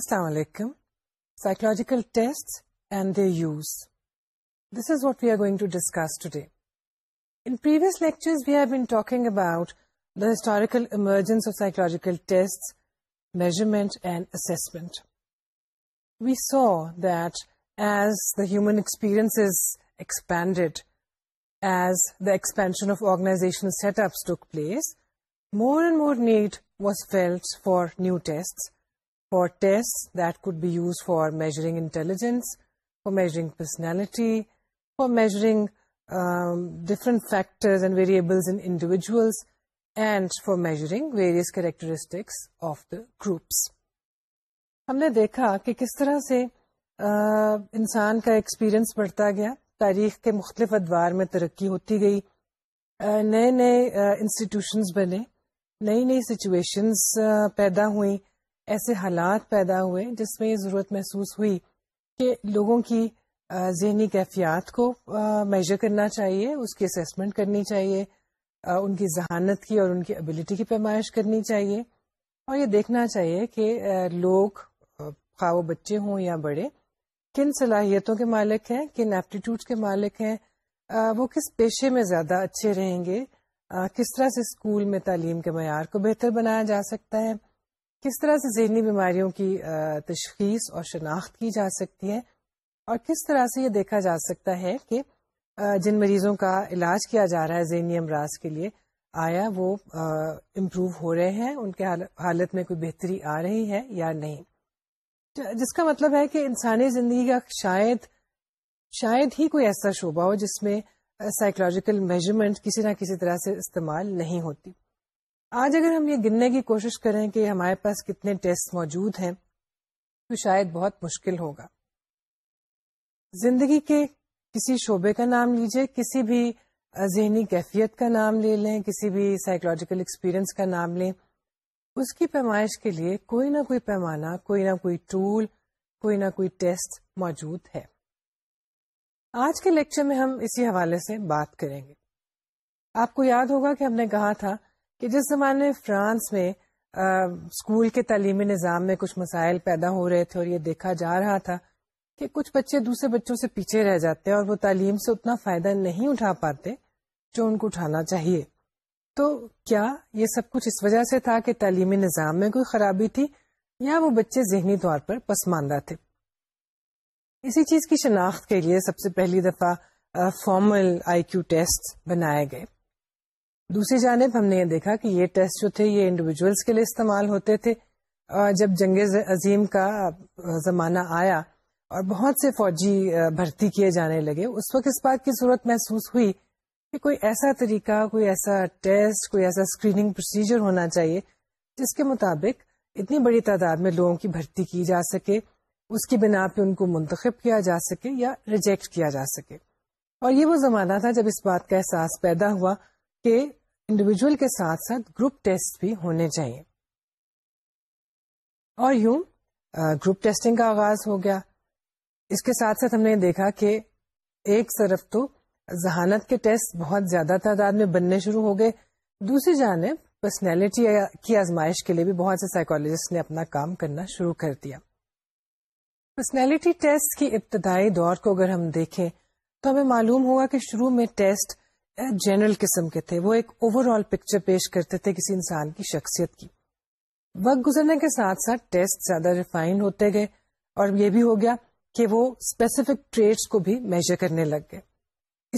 السلام علیکم the historical we that is the expanded as place more and more need was felt for new test for test that could be use for measuring intelligence for measuring personality for measuring different variables in individuals, and for measuring various characteristics of the groups ہم نے دیکھا کہ کس طرح سے انسان کا experience بڑھتا گیا تاریخ کے مختلف ادوار میں ترقی ہوتی گئی نئے نئے انسٹیٹیوشنز بنے نئی نئی سچویشنز پیدا ہوئیں ایسے حالات پیدا ہوئے جس میں یہ ضرورت محسوس ہوئی کہ لوگوں کی ذہنی کیفیات کو میجر کرنا چاہیے اس کی اسیسمنٹ کرنی چاہیے ان کی ذہانت کی اور ان کی ابلٹی کی پیمائش کرنی چاہیے اور یہ دیکھنا چاہیے کہ لوگ خواہ بچے ہوں یا بڑے کن صلاحیتوں کے مالک ہیں کن ایپٹیٹیوڈ کے مالک ہیں وہ کس پیشے میں زیادہ اچھے رہیں گے کس طرح سے اسکول میں تعلیم کے معیار کو بہتر بنایا جا سکتا ہے کس طرح سے ذہنی بیماریوں کی تشخیص اور شناخت کی جا سکتی ہے اور کس طرح سے یہ دیکھا جا سکتا ہے کہ جن مریضوں کا علاج کیا جا رہا ہے ذہنی امراض کے لیے آیا وہ امپروو ہو رہے ہیں ان کے حالت میں کوئی بہتری آ رہی ہے یا نہیں جس کا مطلب ہے کہ انسانی زندگی کا شاید شاید ہی کوئی ایسا شعبہ ہو جس میں سائیکولوجیکل میجرمنٹ کسی نہ کسی طرح سے استعمال نہیں ہوتی آج اگر ہم یہ گننے کی کوشش کریں کہ ہمارے پاس کتنے ٹیسٹ موجود ہیں تو شاید بہت مشکل ہوگا زندگی کے کسی شعبے کا نام لیجیے کسی بھی ذہنی کیفیت کا نام لے لیں کسی بھی سائیکولوجیکل ایکسپیرئنس کا نام لیں اس کی پیمائش کے لیے کوئی نہ کوئی پیمانہ کوئی نہ کوئی ٹول کوئی نہ کوئی ٹیسٹ موجود ہے آج کے لیکچر میں ہم اسی حوالے سے بات کریں گے آپ کو یاد ہوگا کہ ہم نے کہا تھا کہ جس زمانے فرانس میں اسکول کے تعلیمی نظام میں کچھ مسائل پیدا ہو رہے تھے اور یہ دیکھا جا رہا تھا کہ کچھ بچے دوسرے بچوں سے پیچھے رہ جاتے ہیں اور وہ تعلیم سے اتنا فائدہ نہیں اٹھا پاتے جو ان کو اٹھانا چاہیے تو کیا یہ سب کچھ اس وجہ سے تھا کہ تعلیمی نظام میں کوئی خرابی تھی یا وہ بچے ذہنی طور پر پسماندہ تھے اسی چیز کی شناخت کے لیے سب سے پہلی دفعہ فارمل آئی کیو ٹیسٹ بنائے گئے دوسری جانب ہم نے یہ دیکھا کہ یہ ٹیسٹ جو تھے یہ انڈیویجولس کے لیے استعمال ہوتے تھے جب جنگ عظیم کا زمانہ آیا اور بہت سے فوجی بھرتی کیے جانے لگے اس وقت اس بات کی ضرورت محسوس ہوئی کہ کوئی ایسا طریقہ کوئی ایسا ٹیسٹ کوئی ایسا اسکریننگ پروسیجر ہونا چاہیے جس کے مطابق اتنی بڑی تعداد میں لوگوں کی بھرتی کی جا سکے اس کی بنا پہ ان کو منتخب کیا جا سکے یا ریجیکٹ کیا جا سکے اور یہ وہ زمانہ تھا جب اس بات کا احساس پیدا ہوا کہ انڈیویجل کے ساتھ ساتھ گروپ ٹیسٹ بھی ہونے چاہیے اور یوں گروپ ٹیسٹنگ کا آغاز ہو گیا اس کے ساتھ ساتھ ہم نے دیکھا کہ ایک طرف تو ذہانت کے ٹیسٹ بہت زیادہ تعداد میں بننے شروع ہو گئے دوسری جانب پرسنالٹی کی آزمائش کے لیے بھی بہت سے سائیکولوجسٹ نے اپنا کام کرنا شروع کر دیا پرسنالٹی ٹیسٹ کی ابتدائی دور کو اگر ہم دیکھیں تو ہمیں معلوم ہوگا کہ شروع میں ٹیسٹ جنرل قسم کے تھے وہ ایک اوور آل پکچر پیش کرتے تھے کسی انسان کی شخصیت کی وقت گزرنے کے ساتھ ساتھ ٹیسٹ زیادہ ریفائن ہوتے گئے اور یہ بھی ہو گیا کہ وہ اسپیسیفک ٹریڈس کو بھی میجر کرنے لگ گئے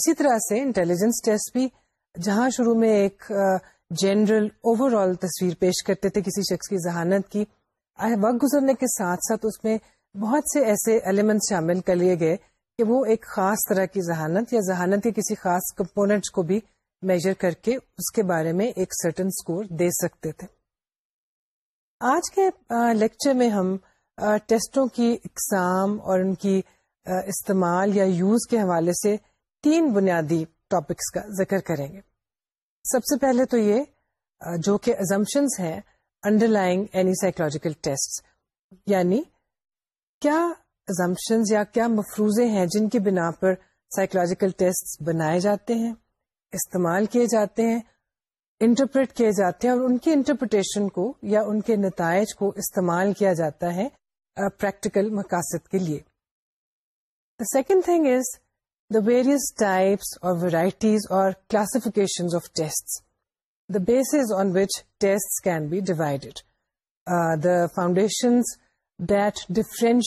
اسی طرح سے انٹیلیجنس ٹیسٹ بھی جہاں شروع میں ایک جنرل اوور آل تصویر پیش کرتے تھے کسی شخص کی ذہانت کی وقت گزرنے کے ساتھ ساتھ اس میں بہت سے ایسے ایلیمنٹ شامل کر لیے گئے کہ وہ ایک خاص طرح کی ذہانت یا ذہانت کے کسی خاص کمپوننٹ کو بھی میجر کر کے اس کے بارے میں ایک سرٹن اسکور دے سکتے تھے آج کے لیکچر میں ہم ٹیسٹوں کی اقسام اور ان کی استعمال یا یوز کے حوالے سے تین بنیادی ٹاپکس کا ذکر کریں گے سب سے پہلے تو یہ جو کہ ازمپشنس ہیں underlying any psychological test یعنی کیا ازمپشنز یا کیا مفروضے ہیں جن کی بنا پر سائیکولوجیکل ٹیسٹ بنائے جاتے ہیں استعمال کیے جاتے ہیں انٹرپریٹ کیے جاتے ہیں اور ان کے انٹرپریٹیشن کو یا ان کے نتائج کو استعمال کیا جاتا ہے پریکٹیکل مقاصد کے لیے the second thing is the various types اور ویرائٹیز اور classifications of test the bases on which test can be divided the foundations talking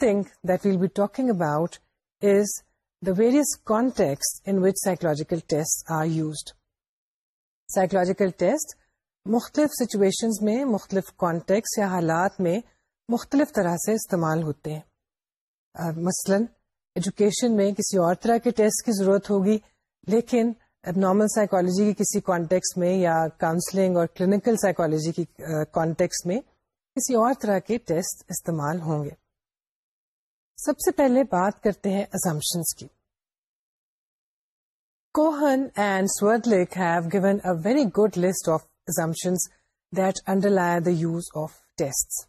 thing be talking about is the which psychological in which used. Psychological test مختلف situations میں مختلف contexts یا حالات میں مختلف طرح سے استعمال ہوتے ہیں مثلا ایجوکیشن میں کسی اور طرح کے ٹیسٹ کی ضرورت ہوگی لیکن نارمل سائیکولوجی کی کسی کانٹیکس میں یا کاؤنسلنگ اور کلینکل سائیکولوجی کی کانٹیکس uh, میں کسی اور طرح کے ٹیسٹ استعمال ہوں گے سب سے پہلے بات کرتے ہیں ازمپشنس کی Cohen and Swerdlik have given a very good list of assumptions that under the use of test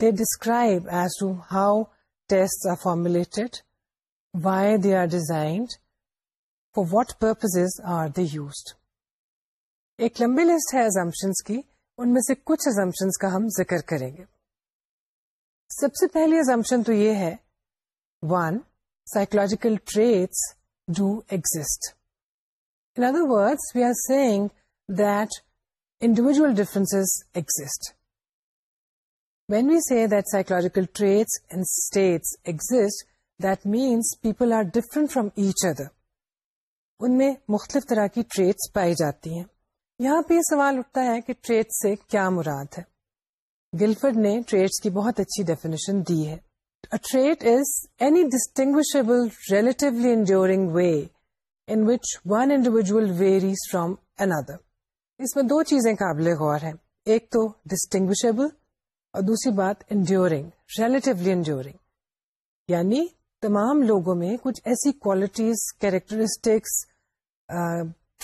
they describe as to how test are formulated why they are designed for what purpose are they used ایک لمبی list ہے assumptions کی ان میں سے کچھ assumptions کا ہم ذکر کریں گے سب سے پہلی ازمپشن تو یہ ہے one psychological traits do exist in other word we are seeing that individual difference exist when we see that psychological traits and states exist that means people are different from each other ان میں مختلف طرح کی traits پائی جاتی ہیں یہاں پہ یہ سوال اٹھتا ہے کہ ٹریٹس سے کیا مراد ہے گلفرڈ نے ٹریٹس کی بہت اچھی ڈیفینیشن دی ہے trait is way in relatively one individual varies from another اس میں دو چیزیں قابل غور ہیں ایک تو ڈسٹنگوشبل اور دوسری بات انڈیورنگ ریلیٹیولی انڈیورنگ یعنی تمام لوگوں میں کچھ ایسی qualities characteristics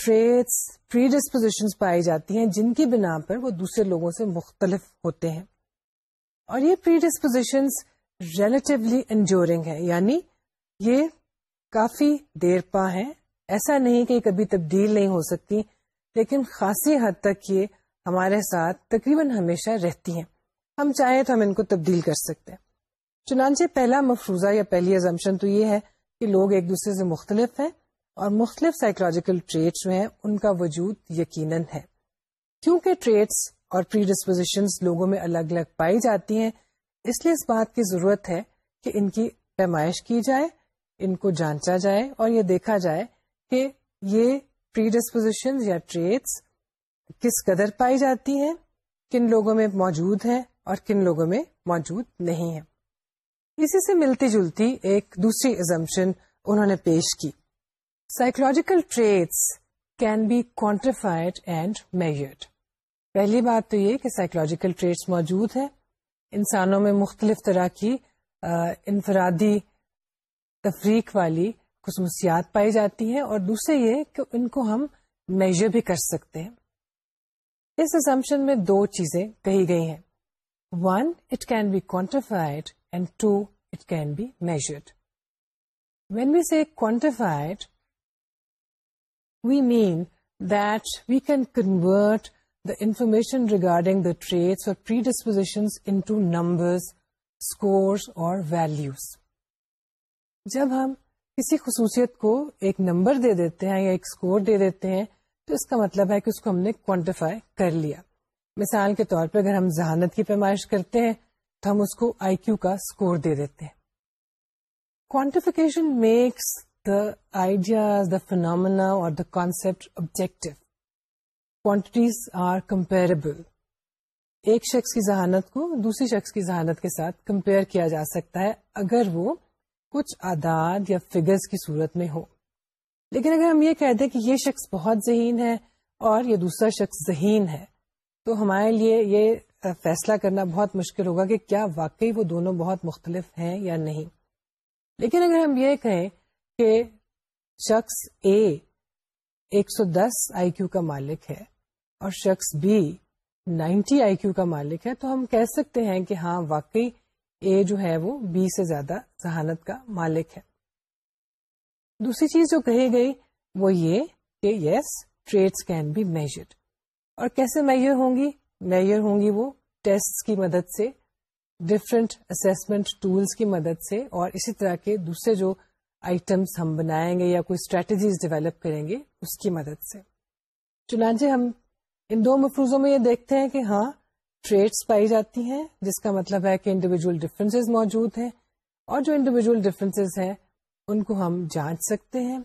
traits predispositions پائی جاتی ہیں جن کی بنا پر وہ دوسرے لوگوں سے مختلف ہوتے ہیں اور یہ پری ڈسپوزیشنس ریلیٹیولی انجورنگ ہے یعنی یہ کافی دیر پا ہے ایسا نہیں کہ کبھی تبدیل نہیں ہو سکتی لیکن خاصی حد تک یہ ہمارے ساتھ تقریباً ہمیشہ رہتی ہیں ہم چاہیں تو ہم ان کو تبدیل کر سکتے ہیں چنانچہ پہلا مفروضہ یا پہلی ازمشن تو یہ ہے کہ لوگ ایک دوسرے سے مختلف ہیں اور مختلف سائیکولوجیکل ٹریٹس جو ہیں ان کا وجود یقیناً ہے کیونکہ ٹریٹس اور پری ڈسپوزیشنز لوگوں میں الگ الگ پائی جاتی ہیں اس لیے اس بات کی ضرورت ہے کہ ان کی پیمائش کی جائے ان کو جانچا جائے اور یہ دیکھا جائے کہ یہ پری ڈسپوزیشنز یا ٹریٹس کس قدر پائی جاتی ہیں کن لوگوں میں موجود ہیں اور کن لوگوں میں موجود نہیں ہیں اسی سے ملتی جلتی ایک دوسری ایزمپشن انہوں نے پیش کی psychological traits can be quantified and measured پہلی بات تو یہ کہ سائیکولوجیکل ٹریٹس موجود ہیں انسانوں میں مختلف طرح کی انفرادی تفریق والی خصوصیات پائی جاتی ہیں اور دوسرے یہ کہ ان کو ہم میجر بھی کر سکتے ہیں اس ایزمپشن میں دو چیزیں کہی گئی ہیں one it can be quantified and two it can be measured when we see can we mean that we can convert the information regarding the traits اور values. جب ہم کسی خصوصیت کو ایک نمبر دے دیتے ہیں یا ایک اسکور دے دیتے ہیں تو اس کا مطلب ہے کہ اس کو ہم نے کوانٹیفائی کر لیا مثال کے طور پہ اگر ہم ذہانت کی پیمائش کرتے ہیں ہم اس کو آئی کیو کا اسکور دے دیتے ہیں quantification makes the ideas the phenomena اور the concept objective quantities are comparable ایک شخص کی ذہانت کو دوسری شخص کی ذہانت کے ساتھ کمپیئر کیا جا سکتا ہے اگر وہ کچھ اعداد یا کی صورت میں ہو لیکن اگر ہم یہ کہہ دیں کہ یہ شخص بہت ذہین ہے اور یہ دوسرا شخص ذہین ہے تو ہمارے لیے یہ فیصلہ کرنا بہت مشکل ہوگا کہ کیا واقعی وہ دونوں بہت مختلف ہیں یا نہیں لیکن اگر ہم یہ کہیں کہ شخص اے ایک سو دس آئی کیو کا مالک ہے اور شخص بی نائنٹی آئی کیو کا مالک ہے تو ہم کہہ سکتے ہیں کہ ہاں واقعی اے جو ہے وہ بی سے زیادہ ذہانت کا مالک ہے دوسری چیز جو کہی گئی وہ یہ کہ yes traits can be measured اور کیسے میجر ہوں گی میئر ہوں گی وہ ٹیسٹ کی مدد سے ڈفرینٹ اسسمنٹ ٹولس کی مدد سے اور اسی طرح کے دوسرے جو آئٹمس ہم بنائیں گے یا کوئی اسٹریٹجیز ڈیولپ کریں گے اس کی مدد سے چنانچہ ہم ان دو مفروضوں میں یہ دیکھتے ہیں کہ ہاں ٹریڈس پائی جاتی ہیں جس کا مطلب ہے کہ انڈیویجل ڈفرینسز موجود ہیں اور جو انڈیویجل ڈفرینسز ہیں ان کو ہم جانچ سکتے ہیں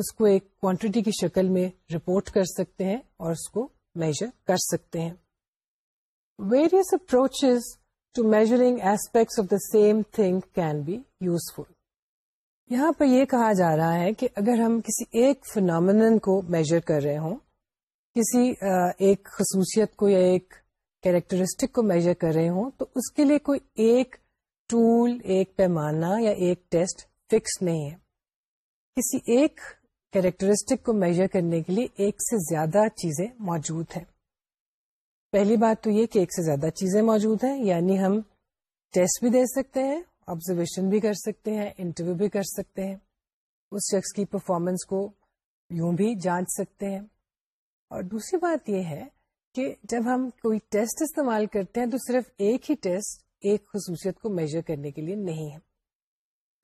اس کو ایک کوانٹیٹی کی شکل میں رپورٹ کر سکتے ہیں اور اس کو میجر کر سکتے ہیں various approaches to measuring aspects of the same thing can be useful یہاں پر یہ کہا جا رہا ہے کہ اگر ہم کسی ایک فنامن کو میجر کر رہے ہوں کسی ایک خصوصیت کو یا ایک کیریکٹرسٹک کو میجر کر رہے ہوں تو اس کے لیے کوئی ایک ٹول ایک پیمانہ یا ایک ٹیسٹ فکس نہیں ہے کسی ایک کیریکٹرسٹک کو میجر کرنے کے لیے ایک سے زیادہ چیزیں موجود ہیں پہلی بات تو یہ کہ ایک سے زیادہ چیزیں موجود ہیں یعنی ہم ٹیسٹ بھی دے سکتے ہیں آبزرویشن بھی کر سکتے ہیں انٹرویو بھی کر سکتے ہیں اس شخص کی پرفارمنس کو یوں بھی جانچ سکتے ہیں اور دوسری بات یہ ہے کہ جب ہم کوئی ٹیسٹ استعمال کرتے ہیں تو صرف ایک ہی ٹیسٹ ایک خصوصیت کو میجر کرنے کے لیے نہیں ہے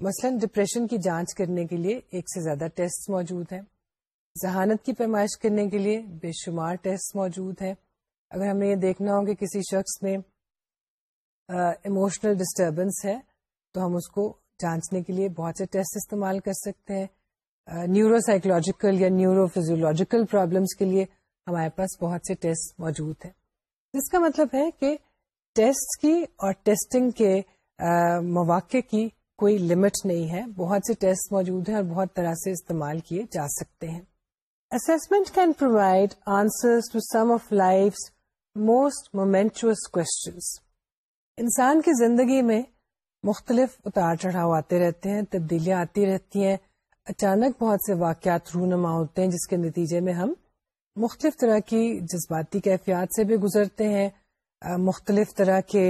مثلا ڈپریشن کی جانچ کرنے کے لیے ایک سے زیادہ ٹیسٹ موجود ہیں ذہانت کی پیمائش کرنے کے لیے بے شمار ٹیسٹ موجود ہیں اگر ہمیں یہ دیکھنا ہو کہ کسی شخص میں اموشنل ڈسٹربنس ہے تو ہم اس کو جانچنے کے لیے بہت سے ٹیسٹ استعمال کر سکتے ہیں نیورو سائیکولوجیکل یا نیورو فیزیولوجیکل پرابلمس کے لیے ہمارے پاس بہت سے ٹیسٹ موجود ہیں جس کا مطلب ہے کہ ٹیسٹ کی اور ٹیسٹنگ کے مواقع کی کوئی لمٹ نہیں ہے بہت سے ٹیسٹ موجود ہیں اور بہت طرح سے استعمال کیے جا سکتے ہیں assessment can provide answer to some of life most momentous questions انسان کی زندگی میں مختلف اتار چڑھاؤ آتے رہتے ہیں تبدیلیاں آتی رہتی ہیں اچانک بہت سے واقعات رونما ہوتے ہیں جس کے نتیجے میں ہم مختلف طرح کی جذباتی کیفیات سے بھی گزرتے ہیں مختلف طرح کے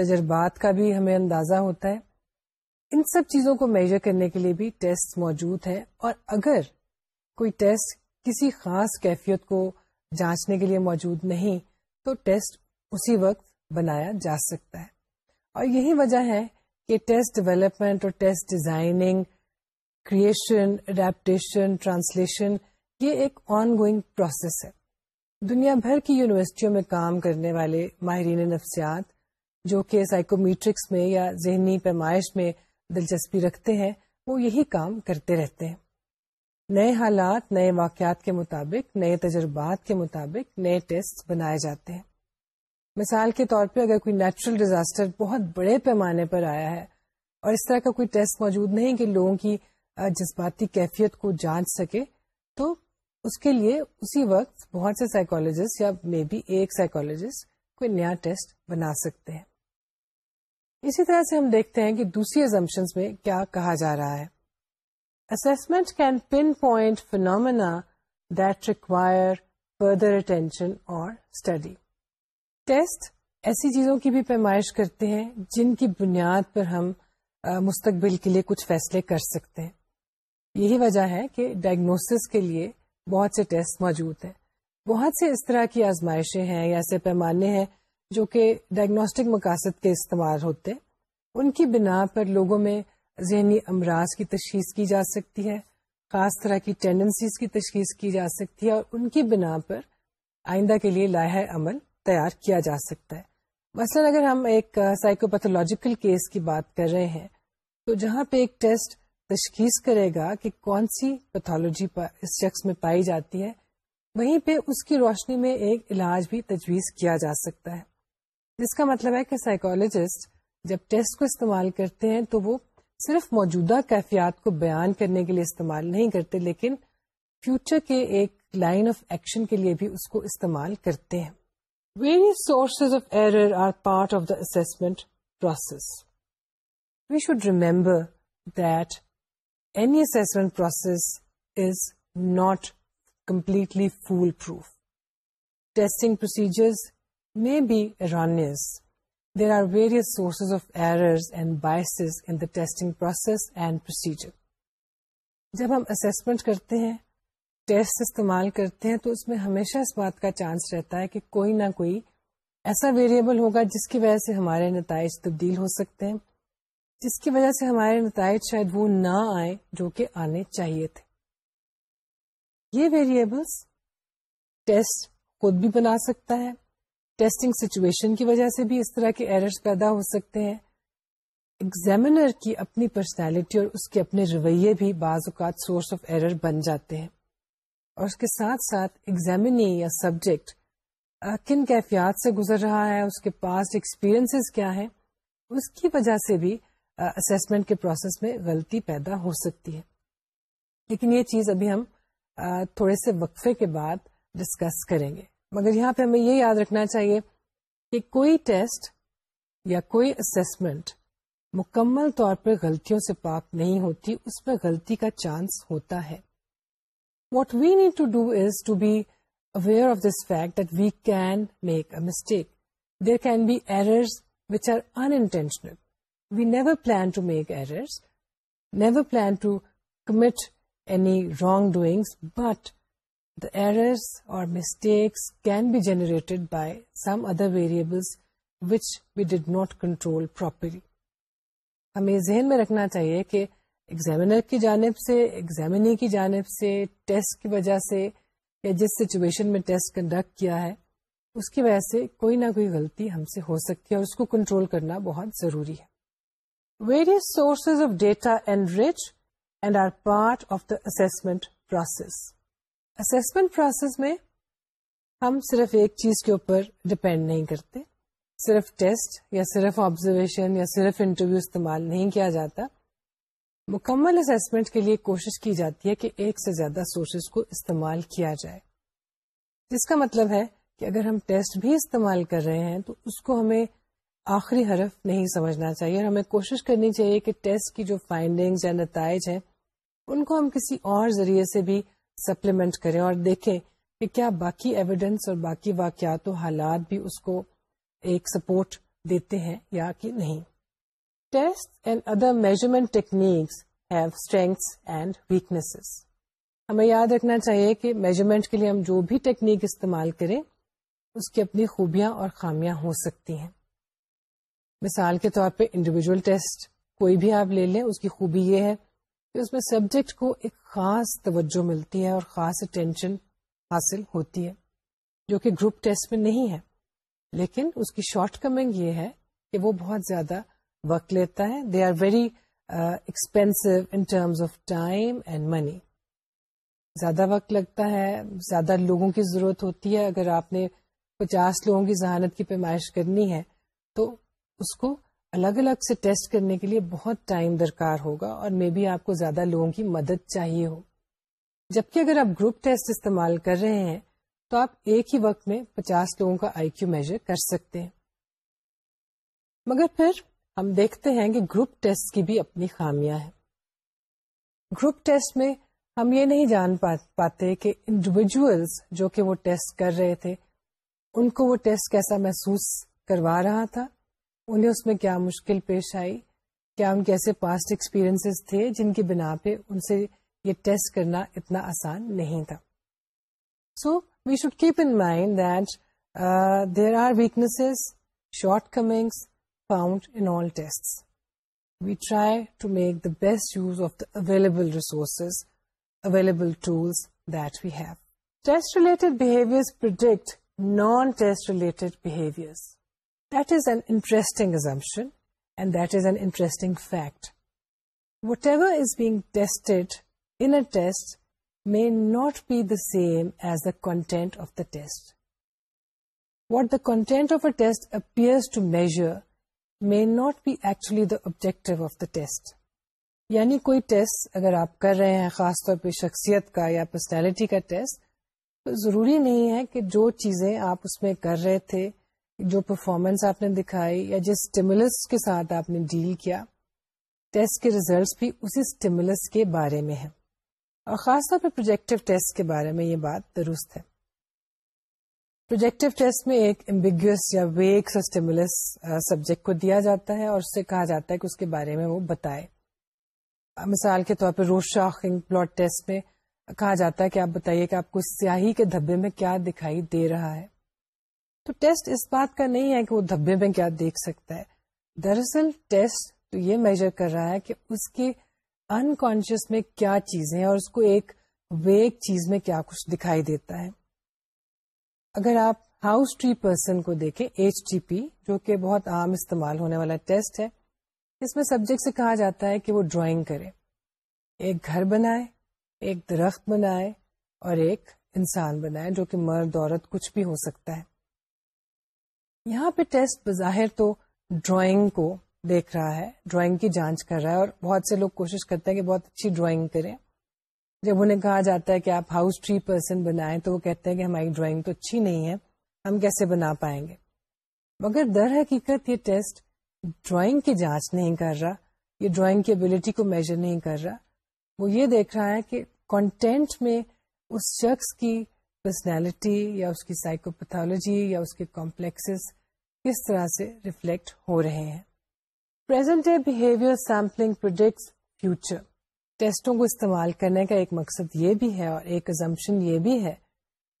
تجربات کا بھی ہمیں اندازہ ہوتا ہے ان سب چیزوں کو میجر کرنے کے لیے بھی ٹیسٹ موجود ہیں اور اگر کوئی ٹیسٹ کسی خاص کیفیت کو جانچنے کے لیے موجود نہیں تو ٹیسٹ اسی وقت بنایا جا سکتا ہے اور یہی وجہ ہے کہ ٹیسٹ ڈیولپمنٹ اور test designing creation adaptation translation یہ ایک آن گوئنگ پروسیس ہے دنیا بھر کی یونیورسٹیوں میں کام کرنے والے ماہرین نفسیات جو کہ سائیکومیٹرکس میں یا ذہنی پیمائش میں دلچسپی رکھتے ہیں وہ یہی کام کرتے رہتے ہیں نئے حالات نئے واقعات کے مطابق نئے تجربات کے مطابق نئے ٹیسٹ بنائے جاتے ہیں مثال کے طور پہ اگر کوئی نیچرل ڈیزاسٹر بہت بڑے پیمانے پر آیا ہے اور اس طرح کا کوئی ٹیسٹ موجود نہیں کہ لوگوں کی جذباتی کیفیت کو جانچ سکے تو اس کے لیے اسی وقت بہت سے سائیکولوجسٹ یا مے بی ایک سائیکولوجسٹ کوئی نیا ٹیسٹ بنا سکتے ہیں اسی طرح سے ہم دیکھتے ہیں کہ دوسری ازمپشنس میں کیا کہا جا رہا ہے assessment can pinpoint phenomena that require further attention or study. Test ایسی چیزوں کی بھی پیمائش کرتے ہیں جن کی بنیاد پر ہم مستقبل کے لیے کچھ فیصلے کر سکتے ہیں یہی وجہ ہے کہ ڈائگنوسس کے لیے بہت سے ٹیسٹ موجود ہیں بہت سے اس طرح کی آزمائشیں ہیں یا ایسے پیمانے ہیں جو کہ ڈائگنوسٹک مقاصد کے استعمال ہوتے ہیں ان کی بنا پر لوگوں میں ذہنی امراض کی تشخیص کی جا سکتی ہے خاص طرح کی ٹینڈنسیز کی تشخیص کی جا سکتی ہے اور ان کی بنا پر آئندہ کے لیے لائحہ عمل تیار کیا جا سکتا ہے مثلا اگر ہم ایک سائیکوپیتھولوجیکل کیس کی بات کر رہے ہیں تو جہاں پہ ایک ٹیسٹ تشخیص کرے گا کہ کون سی پیتھولوجی اس شخص میں پائی جاتی ہے وہیں پہ اس کی روشنی میں ایک علاج بھی تجویز کیا جا سکتا ہے جس کا مطلب ہے کہ سائیکولوجسٹ جب ٹیسٹ کو استعمال کرتے ہیں تو وہ صرف موجودہ کیفیات کو بیان کرنے کے لیے استعمال نہیں کرتے لیکن فیوچر کے ایک لائن آف ایکشن کے لیے بھی اس کو استعمال کرتے ہیں various sources of error are part of the assessment process we should remember that any assessment process is not completely fool proof testing procedures میں sources of errors and biases in the testing process and procedure جب ہم assessment کرتے ہیں test استعمال کرتے ہیں تو اس میں ہمیشہ اس بات کا چانس رہتا ہے کہ کوئی نہ کوئی ایسا ویریبل ہوگا جس کی وجہ سے ہمارے نتائج تبدیل ہو سکتے ہیں جس کی وجہ سے ہمارے نتائج شاید وہ نہ آئے جو کہ آنے چاہیے تھے یہ ویریبلس ٹیسٹ خود بھی بنا سکتا ہے ٹیسٹنگ سچویشن کی وجہ سے بھی اس طرح کے ایررز پیدا ہو سکتے ہیں ایگزامنر کی اپنی پرسنالٹی اور اس کے اپنے رویے بھی بعض اوقات سورس آف ایرر بن جاتے ہیں اور اس کے ساتھ ساتھ ایگزامنی یا سبجیکٹ کن کیفیات سے گزر رہا ہے اس کے پاس ایکسپیرئنس کیا ہیں اس کی وجہ سے بھی اسسمنٹ کے پروسیس میں غلطی پیدا ہو سکتی ہے لیکن یہ چیز ابھی ہم تھوڑے سے وقفے کے بعد ڈسکس کریں گے مگر یہاں پہ ہمیں یہ یاد رکھنا چاہیے کہ کوئی ٹیسٹ یا کوئی اسمنٹ مکمل طور پر غلطیوں سے پاک نہیں ہوتی اس میں غلطی کا چانس ہوتا ہے what we need to do is to be aware of this fact that we can make a mistake there can be errors which are intentional we never plan to make errors never plan to commit any wrong doings but the errors or mistakes can be generated by some other variables which we did not control properly. ہمیں ذہن میں رکھنا چاہیے کہ examiner کی جانب سے examinee کی جانب سے ٹیسٹ کی وجہ سے یا جس سچویشن میں ٹیسٹ کنڈکٹ کیا ہے اس کی وجہ سے کوئی نہ کوئی غلطی ہم سے ہو سکتی ہے اور اس کو کنٹرول کرنا بہت ضروری ہے various sources of data and rich and are part of the assessment process assessment process میں ہم صرف ایک چیز کے اوپر ڈپینڈ نہیں کرتے صرف ٹیسٹ یا صرف آبزرویشن یا صرف انٹرویو استعمال نہیں کیا جاتا مکمل اسسمنٹ کے لیے کوشش کی جاتی ہے کہ ایک سے زیادہ سورسز کو استعمال کیا جائے جس کا مطلب ہے کہ اگر ہم ٹیسٹ بھی استعمال کر رہے ہیں تو اس کو ہمیں آخری حرف نہیں سمجھنا چاہیے اور ہمیں کوشش کرنی چاہیے کہ ٹیسٹ کی جو فائنڈنگز یا نتائج ہیں ان کو ہم کسی اور ذریعے سے بھی سپلیمنٹ کریں اور دیکھیں کہ کیا باقی ایویڈنس اور باقی واقعات و حالات بھی اس کو ایک سپورٹ دیتے ہیں یا کہ نہیں test and other measurement techniques have strengths and weaknesses ہمیں یاد رکھنا چاہیے کہ میجرمنٹ کے لیے ہم جو بھی ٹیکنیک استعمال کریں اس کی اپنی خوبیاں اور خامیاں ہو سکتی ہیں مثال کے طور پہ انڈیویجل ٹیسٹ کوئی بھی آپ لے لیں اس کی خوبی یہ ہے کہ اس میں سبجیکٹ کو ایک خاص توجہ ملتی ہے اور خاص اٹینشن حاصل ہوتی ہے جو کہ گروپ ٹیسٹ میں نہیں ہے لیکن اس کی شارٹ کمنگ یہ ہے کہ وہ بہت زیادہ وقت لیتا ہے they are very expensive in terms of time and money زیادہ وقت لگتا ہے زیادہ لوگوں کی ضرورت ہوتی ہے اگر آپ نے پچاس لوگوں کی ذہانت کی پیمائش کرنی ہے تو اس کو الگ الگ سے ٹیسٹ کرنے کے لیے بہت ٹائم درکار ہوگا اور مے بی آپ کو زیادہ لوگوں کی مدد چاہیے ہو جبکہ اگر آپ گروپ ٹیسٹ استعمال کر رہے ہیں تو آپ ایک ہی وقت میں پچاس لوگوں کا آئی کیو میجر کر سکتے ہیں مگر پھر ہم دیکھتے ہیں کہ گروپ ٹیسٹ کی بھی اپنی خامیاں ہیں گروپ ٹیسٹ میں ہم یہ نہیں جان پاتے کہ انڈیویجلس جو کہ وہ ٹیسٹ کر رہے تھے ان کو وہ ٹیسٹ کیسا محسوس کروا رہا تھا انہیں اس میں کیا مشکل پیش آئی کیا ان کے ایسے پاسٹ ایکسپیرئنس تھے جن کی بنا پہ ان سے یہ ٹیسٹ کرنا اتنا آسان نہیں تھا so we should keep in mind that there are weakness shortcomings found in all test we try to make the best use of the available resources available tools that we have test related behaviour non test related That is an interesting assumption and that is an interesting fact. Whatever is being tested in a test may not be the same as the content of the test. What the content of a test appears to measure may not be actually the objective of the test. یعنی کوئی test اگر آپ کر رہے ہیں خاص طور پہ شخصیت کا یا پرسنالٹی کا ٹیسٹ تو ضروری نہیں ہے کہ جو چیزیں آپ اس میں کر رہے تھے جو پرفارمنس آپ نے دکھائی یا جس اسٹیمولس کے ساتھ آپ نے ڈیل کیا ٹیسٹ کے ریزلٹس بھی اسی اسٹیمولس کے بارے میں ہیں اور خاص طور پہ پروجیکٹو ٹیسٹ کے بارے میں یہ بات درست ہے پروجیکٹو ٹیسٹ میں ایک امبیگوس یا اسٹیمولس سبجیکٹ کو دیا جاتا ہے اور اسے کہا جاتا ہے کہ اس کے بارے میں وہ بتائے مثال کے طور پہ شاخنگ پلاٹ ٹیسٹ میں کہا جاتا ہے کہ آپ بتائیے کہ آپ کو سیاہی کے دھبے میں کیا دکھائی دے رہا ہے تو ٹیسٹ اس بات کا نہیں ہے کہ وہ دھبے میں کیا دیکھ سکتا ہے دراصل ٹیسٹ تو یہ میجر کر رہا ہے کہ اس کے انکانشیس میں کیا چیزیں اور اس کو ایک ویگ چیز میں کیا کچھ دکھائی دیتا ہے اگر آپ ہاؤس ٹری پرسن کو دیکھیں ایچ ٹی پی جو کہ بہت عام استعمال ہونے والا ٹیسٹ ہے اس میں سبجیکٹ سے کہا جاتا ہے کہ وہ ڈرائنگ کرے ایک گھر بنائے ایک درخت بنائے اور ایک انسان بنائے جو کہ مرد عورت کچھ بھی ہو سکتا ہے یہاں پہ ٹیسٹ بظاہر تو ڈرائنگ کو دیکھ رہا ہے ڈرائنگ کی جانچ کر رہا ہے اور بہت سے لوگ کوشش کرتے ہیں کہ بہت اچھی ڈرائنگ کریں جب انہیں کہا جاتا ہے کہ آپ ہاؤس ٹری پرسن بنائیں تو وہ کہتے ہیں کہ ہماری ڈرائنگ تو اچھی نہیں ہے ہم کیسے بنا پائیں گے مگر در حقیقت یہ ٹیسٹ ڈرائنگ کی جانچ نہیں کر رہا یہ ڈرائنگ کی ابلیٹی کو میجر نہیں کر رہا وہ یہ دیکھ رہا ہے کہ کانٹینٹ میں اس شخص کی پرسنالٹی یا اس کی سائیکوپیتھالوجی یا اس کے کمپلیکسز کس طرح سے ریفلیکٹ ہو رہے ہیں present behaviour sampling product future ٹیسٹوں کو استعمال کرنے کا ایک مقصد یہ بھی ہے اور ایک ازمپشن یہ بھی ہے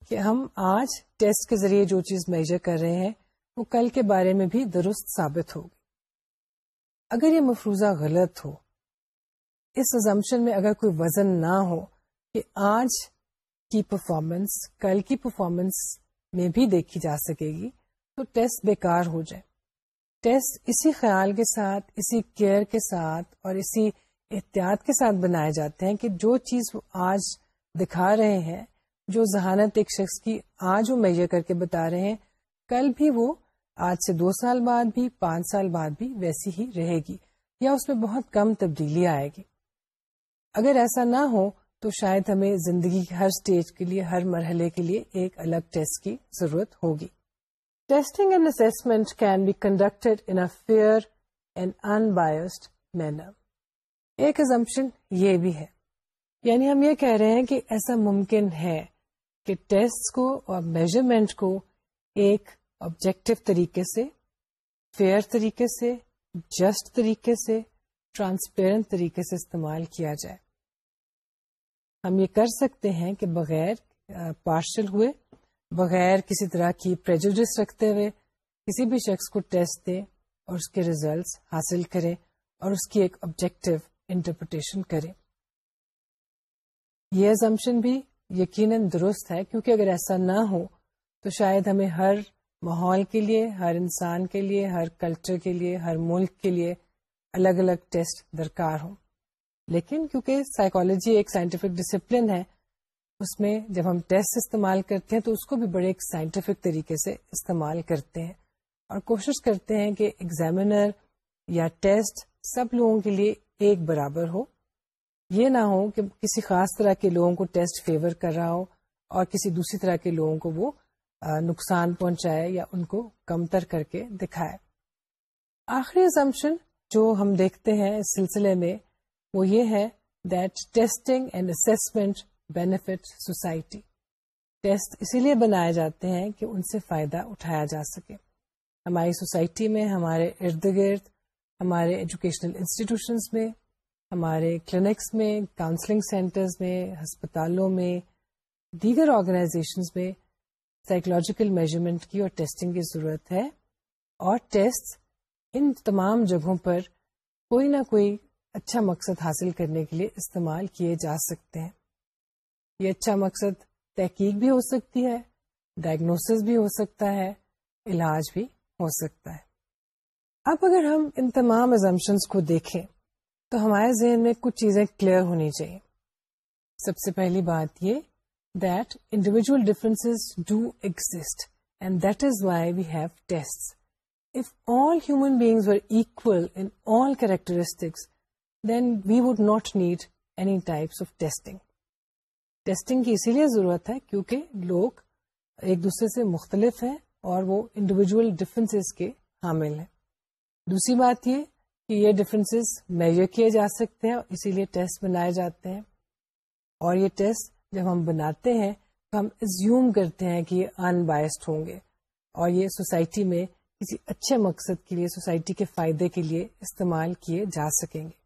کہ ہم آج ٹیسٹ کے ذریعے جو چیز میجر کر رہے ہیں وہ کل کے بارے میں بھی درست ثابت ہوگی اگر یہ مفروضہ غلط ہو اس ازمپشن میں اگر کوئی وزن نہ ہو کہ آج کی پرفارمنس کل کی پرفارمنس میں بھی دیکھی جا سکے گی تو ٹیسٹ بیکار ہو جائے ٹیسٹ اسی خیال کے ساتھ اسی کیئر کے ساتھ اور اسی احتیاط کے ساتھ بنائے جاتے ہیں کہ جو چیز وہ آج دکھا رہے ہیں جو ذہانت ایک شخص کی آج وہ میجر کر کے بتا رہے ہیں کل بھی وہ آج سے دو سال بعد بھی پانچ سال بعد بھی ویسی ہی رہے گی یا اس میں بہت کم تبدیلی آئے گی اگر ایسا نہ ہو تو شاید ہمیں زندگی ہر سٹیج کے لیے ہر مرحلے کے لیے ایک الگ ٹیسٹ کی ضرورت ہوگی ٹیسٹنگ اینڈمنٹ کین بی ایک ایزمپشن یہ بھی ہے یعنی ہم یہ کہہ رہے ہیں کہ ایسا ممکن ہے کہ ٹیسٹ کو اور میجرمنٹ کو ایک آبجیکٹو طریقے سے فیئر طریقے سے جسٹ طریقے سے ٹرانسپیرنٹ طریقے سے استعمال کیا جائے ہم یہ کر سکتے ہیں کہ بغیر پارشل ہوئے بغیر کسی طرح کی پریجوڈس رکھتے ہوئے کسی بھی شخص کو ٹیسٹ دیں اور اس کے ریزلٹس حاصل کریں اور اس کی ایک آبجیکٹو انٹرپریٹیشن کرے یہ زمشن بھی یقیناً درست ہے کیونکہ اگر ایسا نہ ہو تو شاید ہمیں ہر ماحول کے لیے ہر انسان کے لیے ہر کلچر کے لیے ہر ملک کے لیے الگ الگ ٹیسٹ درکار ہوں لیکن کیونکہ سائیکالوجی ایک سائنٹیفک ڈسپلن ہے اس میں جب ہم ٹیسٹ استعمال کرتے ہیں تو اس کو بھی بڑے ایک سائنٹیفک طریقے سے استعمال کرتے ہیں اور کوشش کرتے ہیں کہ ایگزامینر یا ٹیسٹ سب لوگوں کے لیے ایک برابر ہو یہ نہ ہو کہ کسی خاص طرح کے لوگوں کو ٹیسٹ فیور کر رہا ہو اور کسی دوسری طرح کے لوگوں کو وہ نقصان پہنچائے یا ان کو کمتر کر کے دکھائے آخری ازمپشن جو ہم دیکھتے ہیں اس سلسلے میں وہ یہ ہے that testing and assessment benefit society test اسی لیے بنائے جاتے ہیں کہ ان سے فائدہ اٹھایا جا سکے ہماری سوسائٹی میں ہمارے ارد گرد ہمارے ایجوکیشنل انسٹیٹیوشنس میں ہمارے کلینکس میں کاؤنسلنگ سینٹرز میں ہسپتالوں میں دیگر آرگنائزیشنز میں سائیکولوجیکل میجرمنٹ کی اور ٹیسٹنگ کی ضرورت ہے اور ٹیسٹ ان تمام جگہوں پر کوئی نہ کوئی اچھا مقصد حاصل کرنے کے لیے استعمال کیے جا سکتے ہیں یہ اچھا مقصد تحقیق بھی ہو سکتی ہے ڈائگنوسس بھی ہو سکتا ہے علاج بھی ہو سکتا ہے اب اگر ہم ان تمام ازمپشنس کو دیکھیں تو ہمارے ذہن میں کچھ چیزیں کلیئر ہونی چاہیے سب سے پہلی بات یہ that individual difference do exist and that is why we have test if all human beings are equal in all characteristics then we would not need any types of testing testing کی اسی لیے ضرورت ہے کیونکہ لوگ ایک دوسرے سے مختلف ہیں اور وہ انڈیویجل ڈفرینس کے حامل ہیں دوسری بات یہ کہ یہ ڈفرینس میجر کیے جا سکتے ہیں اسی لیے ٹیسٹ بنائے جاتے ہیں اور یہ ٹیسٹ جب ہم بناتے ہیں تو ہم زیوم کرتے ہیں کہ یہ ان بائسڈ ہوں گے اور یہ سوسائٹی میں کسی اچھے مقصد کے لیے سوسائٹی کے فائدے کے لیے استعمال کیے جا سکیں گے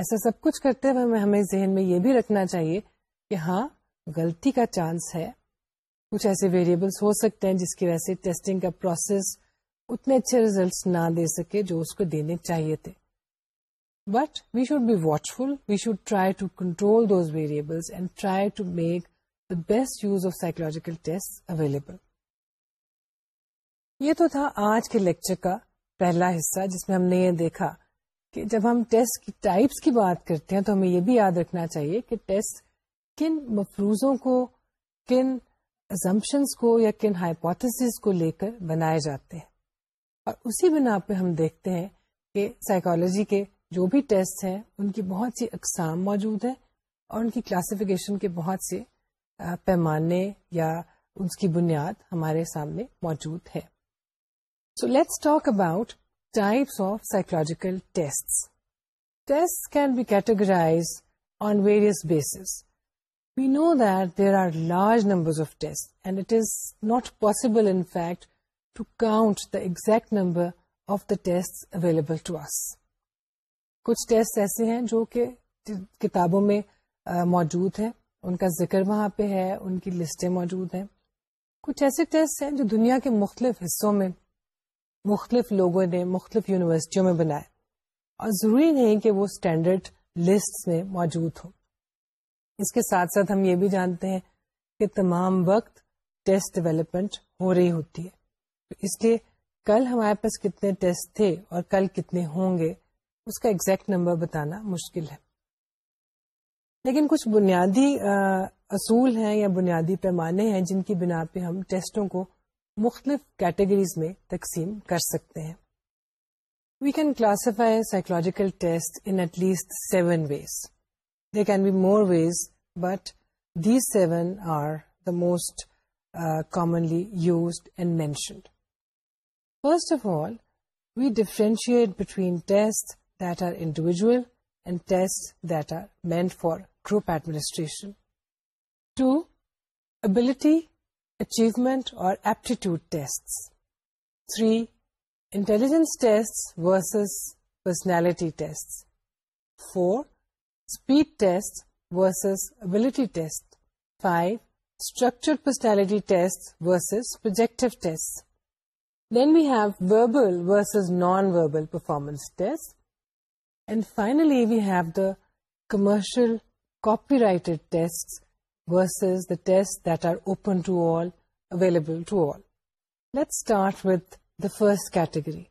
ایسا سب کچھ کرتے ہوئے ہمیں ذہن میں یہ بھی رکھنا چاہیے ہاں غلطی کا چانس ہے کچھ ایسے ویریبلس ہو سکتے ہیں جس کی وجہ سے ٹیسٹنگ کا پروسیس اتنے اچھے ریزلٹس نہ دے سکے جو اس کو دینے چاہیے تھے but we should be watchful we should try to control those variables and try to make the best use of psychological test available یہ تو تھا آج کے لیکچر کا پہلا حصہ جس میں ہم نے یہ دیکھا کہ جب ہم ٹیسٹ کی ٹائپس کی بات کرتے ہیں تو ہمیں یہ بھی یاد رکھنا چاہیے کہ ٹیسٹ کن مفروضوں کو کن ازمپشنس کو یا کن ہائپوتھس کو لے کر بنائے جاتے ہیں اور اسی بنا پہ ہم دیکھتے ہیں کہ سائیکالوجی کے جو بھی ٹیسٹ ہیں ان کی بہت سی اقسام موجود ہیں اور ان کی کلاسیفیکیشن کے بہت سے پیمانے یا اس کی بنیاد ہمارے سامنے موجود ہے so let's talk about types of psychological test test can be categorize on various basis we know that there are large number in fact to count the of number of the test available کچھ test ایسے ہیں جو کہ کتابوں میں موجود ہیں ان کا ذکر وہاں پہ ہے ان کی لسٹیں موجود ہیں کچھ ایسے ٹیسٹ ہیں جو دنیا کے مختلف حصوں میں مختلف لوگوں نے مختلف یونیورسٹیوں میں بنائے اور ضروری نہیں کہ وہ اسٹینڈرڈ لسٹ میں موجود ہوں اس کے ساتھ ساتھ ہم یہ بھی جانتے ہیں کہ تمام وقت ٹیسٹ ڈیولپمنٹ ہو رہی ہوتی ہے اس لیے کل ہمارے پاس کتنے ٹیسٹ تھے اور کل کتنے ہوں گے اس کا ایگزیکٹ نمبر بتانا مشکل ہے لیکن کچھ بنیادی اصول ہیں یا بنیادی پیمانے ہیں جن کی بنا پہ ہم ٹیسٹوں کو مختلف کیٹیگریز میں تقسیم کر سکتے ہیں we can classify psychological test in at least seven ways There can be more ways, but these 7 are the most uh, commonly used and mentioned. First of all, we differentiate between tests that are individual and tests that are meant for group administration. 2. Ability, achievement or aptitude tests. 3. Intelligence tests versus personality tests. 4. Speed tests versus ability tests. 5. Structured personality tests versus projective tests. Then we have verbal versus non-verbal performance tests. And finally, we have the commercial copyrighted tests versus the tests that are open to all, available to all. Let's start with the first category,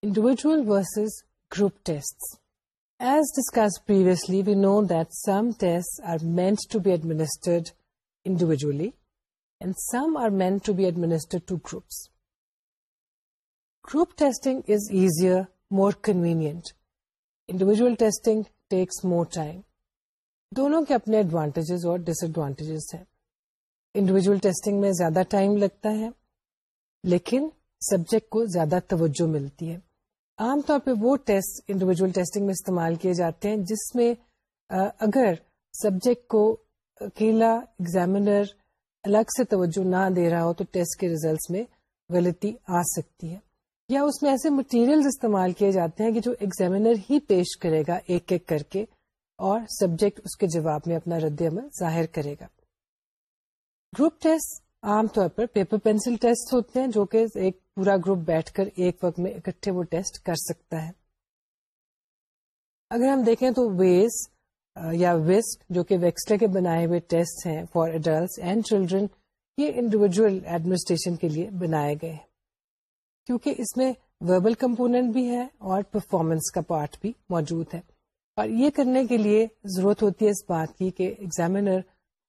individual versus group tests. As discuss props group testing is easier more convenient individual testing takes more time دونوں کے اپنے advantages اور disadvantages ہیں individual testing میں زیادہ time لگتا ہے لیکن سبجیکٹ کو زیادہ توجہ ملتی ہے عام طور پہ وہ ٹیسٹ انڈیویجل ٹیسٹنگ میں استعمال کیے جاتے ہیں جس میں اگر سبجیکٹ کو اکیلا ایگزامینر الگ سے توجہ نہ دے رہا ہو تو ٹیسٹ کے ریزلٹس میں غلطی آ سکتی ہے یا اس میں ایسے مٹیریل استعمال کیے جاتے ہیں کہ جو ایگزامینر ہی پیش کرے گا ایک ایک کر کے اور سبجیکٹ اس کے جواب میں اپنا رد عمل ظاہر کرے گا گروپ ٹیسٹ عام طور پر پیپر پینسل ٹیسٹ ہوتے ہیں جو کہ ایک پورا گروپ بیٹھ کر ایک وقت میں اکٹھے وہ ٹیسٹ کر سکتا ہے اگر ہم دیکھیں تو ویز یا وسک جو کہ ویکسٹر کے بنائے ہوئے ٹیسٹ ہیں فار اڈلٹس اینڈ چلڈرن یہ انڈیویجل ایڈمنسٹریشن کے لیے بنائے گئے کیونکہ اس میں وربل کمپوننٹ بھی ہے اور پرفارمنس کا پارٹ بھی موجود ہے اور یہ کرنے کے لیے ضرورت ہوتی ہے اس بات کی کہ ایگزامینر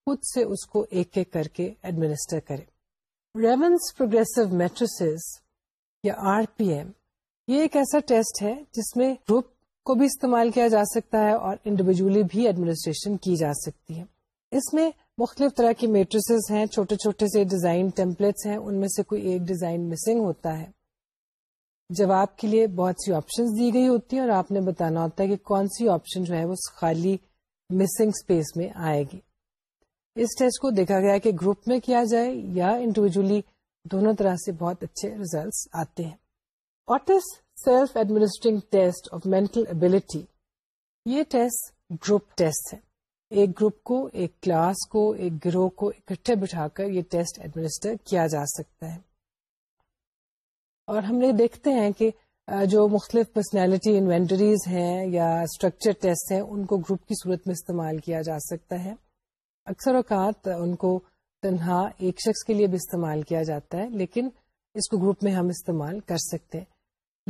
خود سے اس کو ایک ایک کر کے ایڈمنسٹر کرے ریونس پروگرسو میٹرس یا آر پی ایم یہ ایک ایسا ٹیسٹ ہے جس میں گروپ کو بھی استعمال کیا جا سکتا ہے اور انڈیویجلی بھی ایڈمنسٹریشن کی جا سکتی ہے اس میں مختلف طرح کی میٹرسز ہیں چھوٹے چھوٹے سے ڈیزائن ٹیمپلیٹس ہیں ان میں سے کوئی ایک ڈیزائن مسنگ ہوتا ہے جواب کے لیے بہت سی آپشنس دی گئی ہوتی ہیں اور آپ نے بتانا ہوتا ہے کہ کون سی آپشن جو ہے وہ خالی مسنگ اسپیس میں آئے گی اس ٹیسٹ کو دیکھا گیا کہ گروپ میں کیا جائے یا انڈیویجلی دونوں طرح سے بہت اچھے ریزلٹس آتے ہیں Otis self administering test of mental ability یہ ٹیسٹ گروپ ٹیسٹ ہے ایک گروپ کو ایک کلاس کو ایک گروہ کو اکٹھے بٹھا کر یہ ٹیسٹ ایڈمنسٹر کیا جا سکتا ہے اور ہم یہ دیکھتے ہیں کہ جو مختلف پرسنالٹی انوینٹریز ہیں یا اسٹرکچر ٹیسٹ ہیں ان کو گروپ کی صورت میں استعمال کیا جا سکتا ہے اکثر اوقات ان کو تنہا ایک شخص کے لیے بھی استعمال کیا جاتا ہے لیکن اس کو گروپ میں ہم استعمال کر سکتے ہیں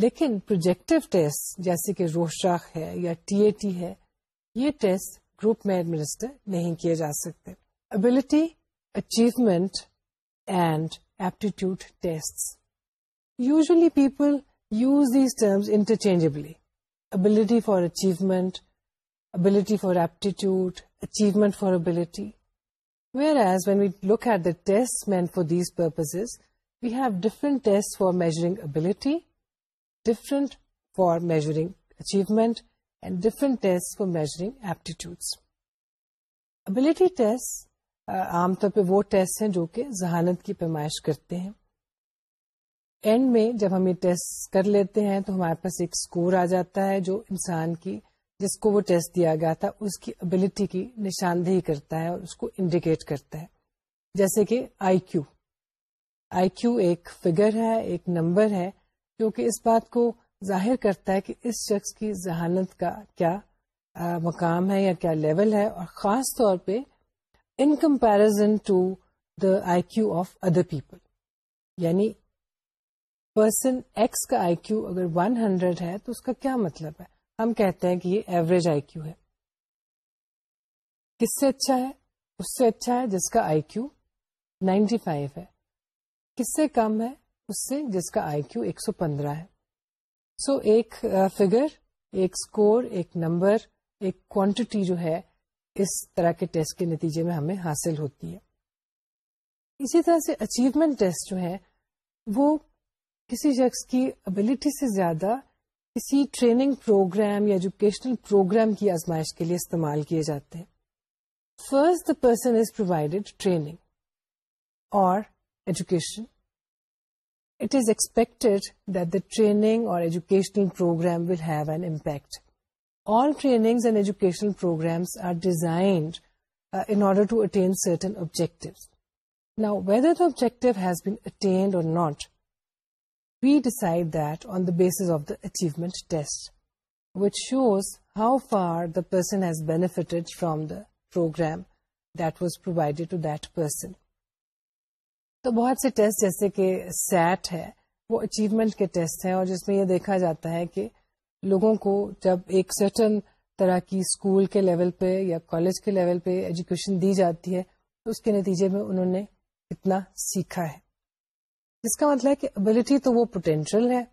لیکن پروجیکٹو ٹیسٹ جیسے کہ روشاخ ہے یا ٹی اے ٹی ہے یہ ٹیسٹ گروپ میں ایڈمنسٹر نہیں کیے جا سکتے ability achievement and aptitude test usually people use these terms interchangeably ability for achievement ability for aptitude tests for measuring ability, for for ability different for measuring achievement different for measuring Ability ability عام طور پہ وہ test ہیں جو کہ ذہانت کی پیمائش کرتے ہیں اینڈ میں جب ہم یہ ٹیسٹ کر لیتے ہیں تو ہمارے پاس ایک اسکور آ جاتا ہے جو انسان کی جس کو وہ ٹیسٹ دیا گیا تھا اس کی ابلٹی کی نشاندہی کرتا ہے اور اس کو انڈیکیٹ کرتا ہے جیسے کہ آئی کیو آئی کیو ایک فگر ہے ایک نمبر ہے جو کہ اس بات کو ظاہر کرتا ہے کہ اس شخص کی ذہانت کا کیا مقام ہے یا کیا لیول ہے اور خاص طور پہ in comparison to the I Q of other people یعنی پرسن ایکس کا آئی کیو اگر 100 ہے تو اس کا کیا مطلب ہے ہم کہتے ہیں کہ یہ ایوریج آئی کیو ہے کس سے اچھا ہے اس سے اچھا ہے جس کا آئی کیو نائنٹی فائیو ہے کس سے کم ہے اس سے جس کا آئی کیو ایک سو پندرہ ہے سو ایک فگر ایک اسکور ایک نمبر ایک کوانٹیٹی جو ہے اس طرح کے ٹیسٹ کے نتیجے میں ہمیں حاصل ہوتی ہے اسی طرح سے اچیومنٹ ٹیسٹ جو ہے وہ کسی شخص کی ابلٹی سے زیادہ کسی ٹریننگ پروگرام یا ایجوکیشنل پروگرام کی آزمائش کے لیے استعمال کیے جاتے ہیں first the person is provided training اور education it is expected that the training اور educational programme will have an impact all training and educational programmes are designed in order to attain certain objective now whether the objective has been attained or not we decide that on the base of the achievement which shows how far the person has benefited from the programme that was provided to that person تو بہت سے test جیسے کہ set ہے وہ achievement کے test ہیں اور جس میں یہ دیکھا جاتا ہے کہ لوگوں کو جب ایک سرٹن طرح کی اسکول کے لیول پہ یا کالج کے لیول پہ ایجوکیشن دی جاتی ہے تو اس کے نتیجے میں انہوں نے اتنا سیکھا ہے جس کا مطلب ہے کہ ابلٹی تو وہ پوٹینشیل ہے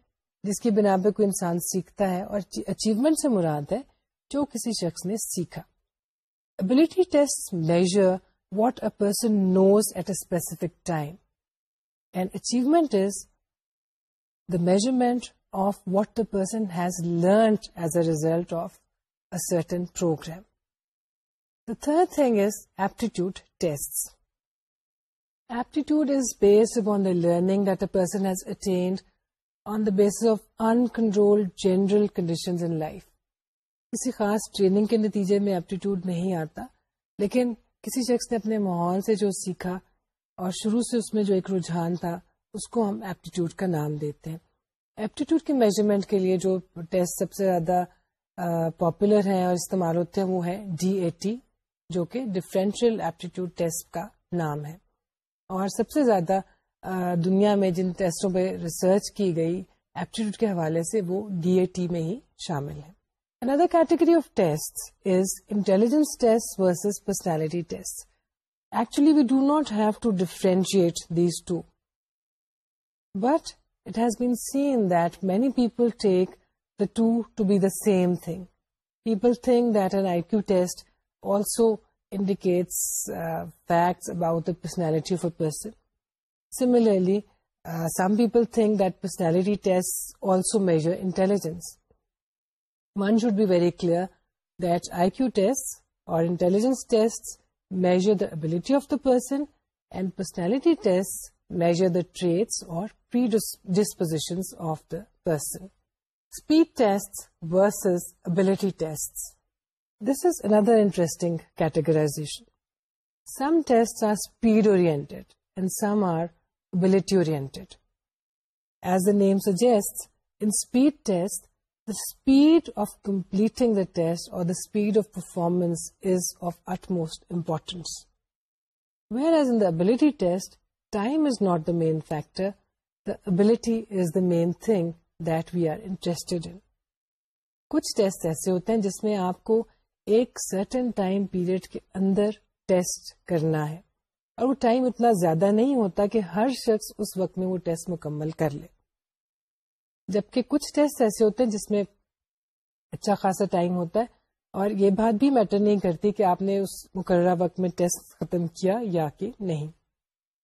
جس کی بنا پہ کوئی انسان سیکھتا ہے اور اچیومنٹ سے مراد ہے جو کسی شخص نے سیکھا ability test measure what a a person knows at specific time and achievement is the measurement of what the person has learned as a result of a certain programme the third thing is aptitude test aptitude is on a basis on the base uncontrolled general life. کسی خاص training کے نتیجے میں aptitude نہیں آتا لیکن کسی شخص نے اپنے ماحول سے جو سیکھا اور شروع سے اس میں جو ایک رجحان تھا اس کو ہم ایپٹیٹیوڈ کا نام دیتے ہیں ایپٹیٹیوڈ کے میجرمنٹ کے لیے جو ٹیسٹ سب سے زیادہ پاپولر ہیں اور استعمال ہوتے ہیں وہ ہے ڈی اے ٹی جو کہ ڈفرینشیل ایپٹیٹیوڈ ٹیسٹ کا نام ہے اور سب سے زیادہ دنیا میں جن ٹیسٹوں پہ ریسرچ کی گئی ایپٹیٹیوڈ کے حوالے سے وہ ڈی اے ٹی میں ہی شامل ہے another category of test test is intelligence versus personality test actually we do not have to differentiate these two but it has been seen that many people take the two to be the same thing. People think that an IQ test also indicates uh, facts about the personality of a person. Similarly, uh, some people think that personality tests also measure intelligence. One should be very clear that IQ tests or intelligence tests measure the ability of the person, and personality tests measure the traits or predispositions of the person. Speed tests versus ability tests. Ability test time is not the main factor the ability is the main thing that we are interest کچھ test ایسے ہوتے ہیں جس میں آپ کو ایک certain time period کے اندر ٹیسٹ کرنا ہے اور وہ ٹائم اتنا زیادہ نہیں ہوتا کہ ہر شخص اس وقت میں وہ ٹیسٹ مکمل کر لے جبکہ کچھ ٹیسٹ ایسے ہوتے ہیں جس میں اچھا خاصا ٹائم ہوتا ہے اور یہ بات بھی میٹر نہیں کرتی کہ آپ نے اس مقررہ وقت میں ٹیسٹ ختم کیا یا کہ نہیں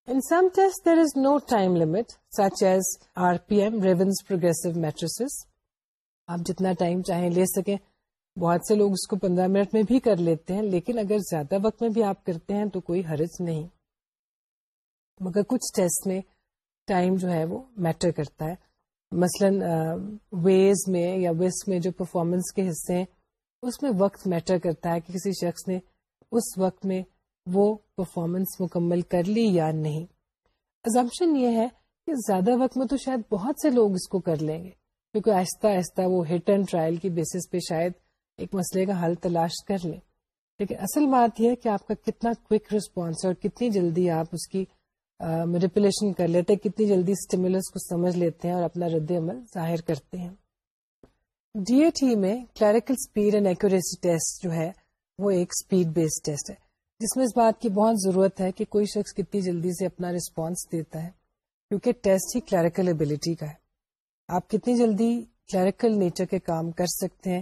is no time limit such as R P M Raven's progressive matrices آپ جتنا ٹائم چاہیں لے سکیں بہت سے لوگ اس کو پندرہ منٹ میں بھی کر لیتے ہیں لیکن اگر زیادہ وقت میں بھی آپ کرتے ہیں تو کوئی حرج نہیں مگر کچھ ٹیسٹ میں ٹائم جو ہے وہ میٹر کرتا ہے مثلا ویز میں یا ویسٹ میں جو پرفارمنس کے حصے ہیں اس میں وقت میٹر کرتا ہے کہ کسی شخص نے اس وقت میں وہ پرفارمنس مکمل کر لی یا نہیں ازمپشن یہ ہے کہ زیادہ وقت میں تو شاید بہت سے لوگ اس کو کر لیں گے کیونکہ آہستہ آہستہ وہ ہٹ اینڈ ٹرائل کی بیسس پہ شاید ایک مسئلے کا حل تلاش کر لیں لیکن اصل بات یہ ہے کہ آپ کا کتنا کوک رسپانس ہے اور کتنی جلدی آپ اس کی میڈیپلیشن کر لیتے ہیں کتنی جلدی اسٹیمولس کو سمجھ لیتے ہیں اور اپنا رد عمل ظاہر کرتے ہیں ڈی اے ٹی میں clerical speed and accuracy test جو ہے وہ ایک اسپیڈ بیس ٹیسٹ ہے جس میں اس بات کی بہت ضرورت ہے کہ کوئی شخص کتنی جلدی سے اپنا رسپانس دیتا ہے کیونکہ ٹیسٹ ہی کلیریکل ابلٹی کا ہے آپ کتنی جلدی کلیریکل نیچر کے کام کر سکتے ہیں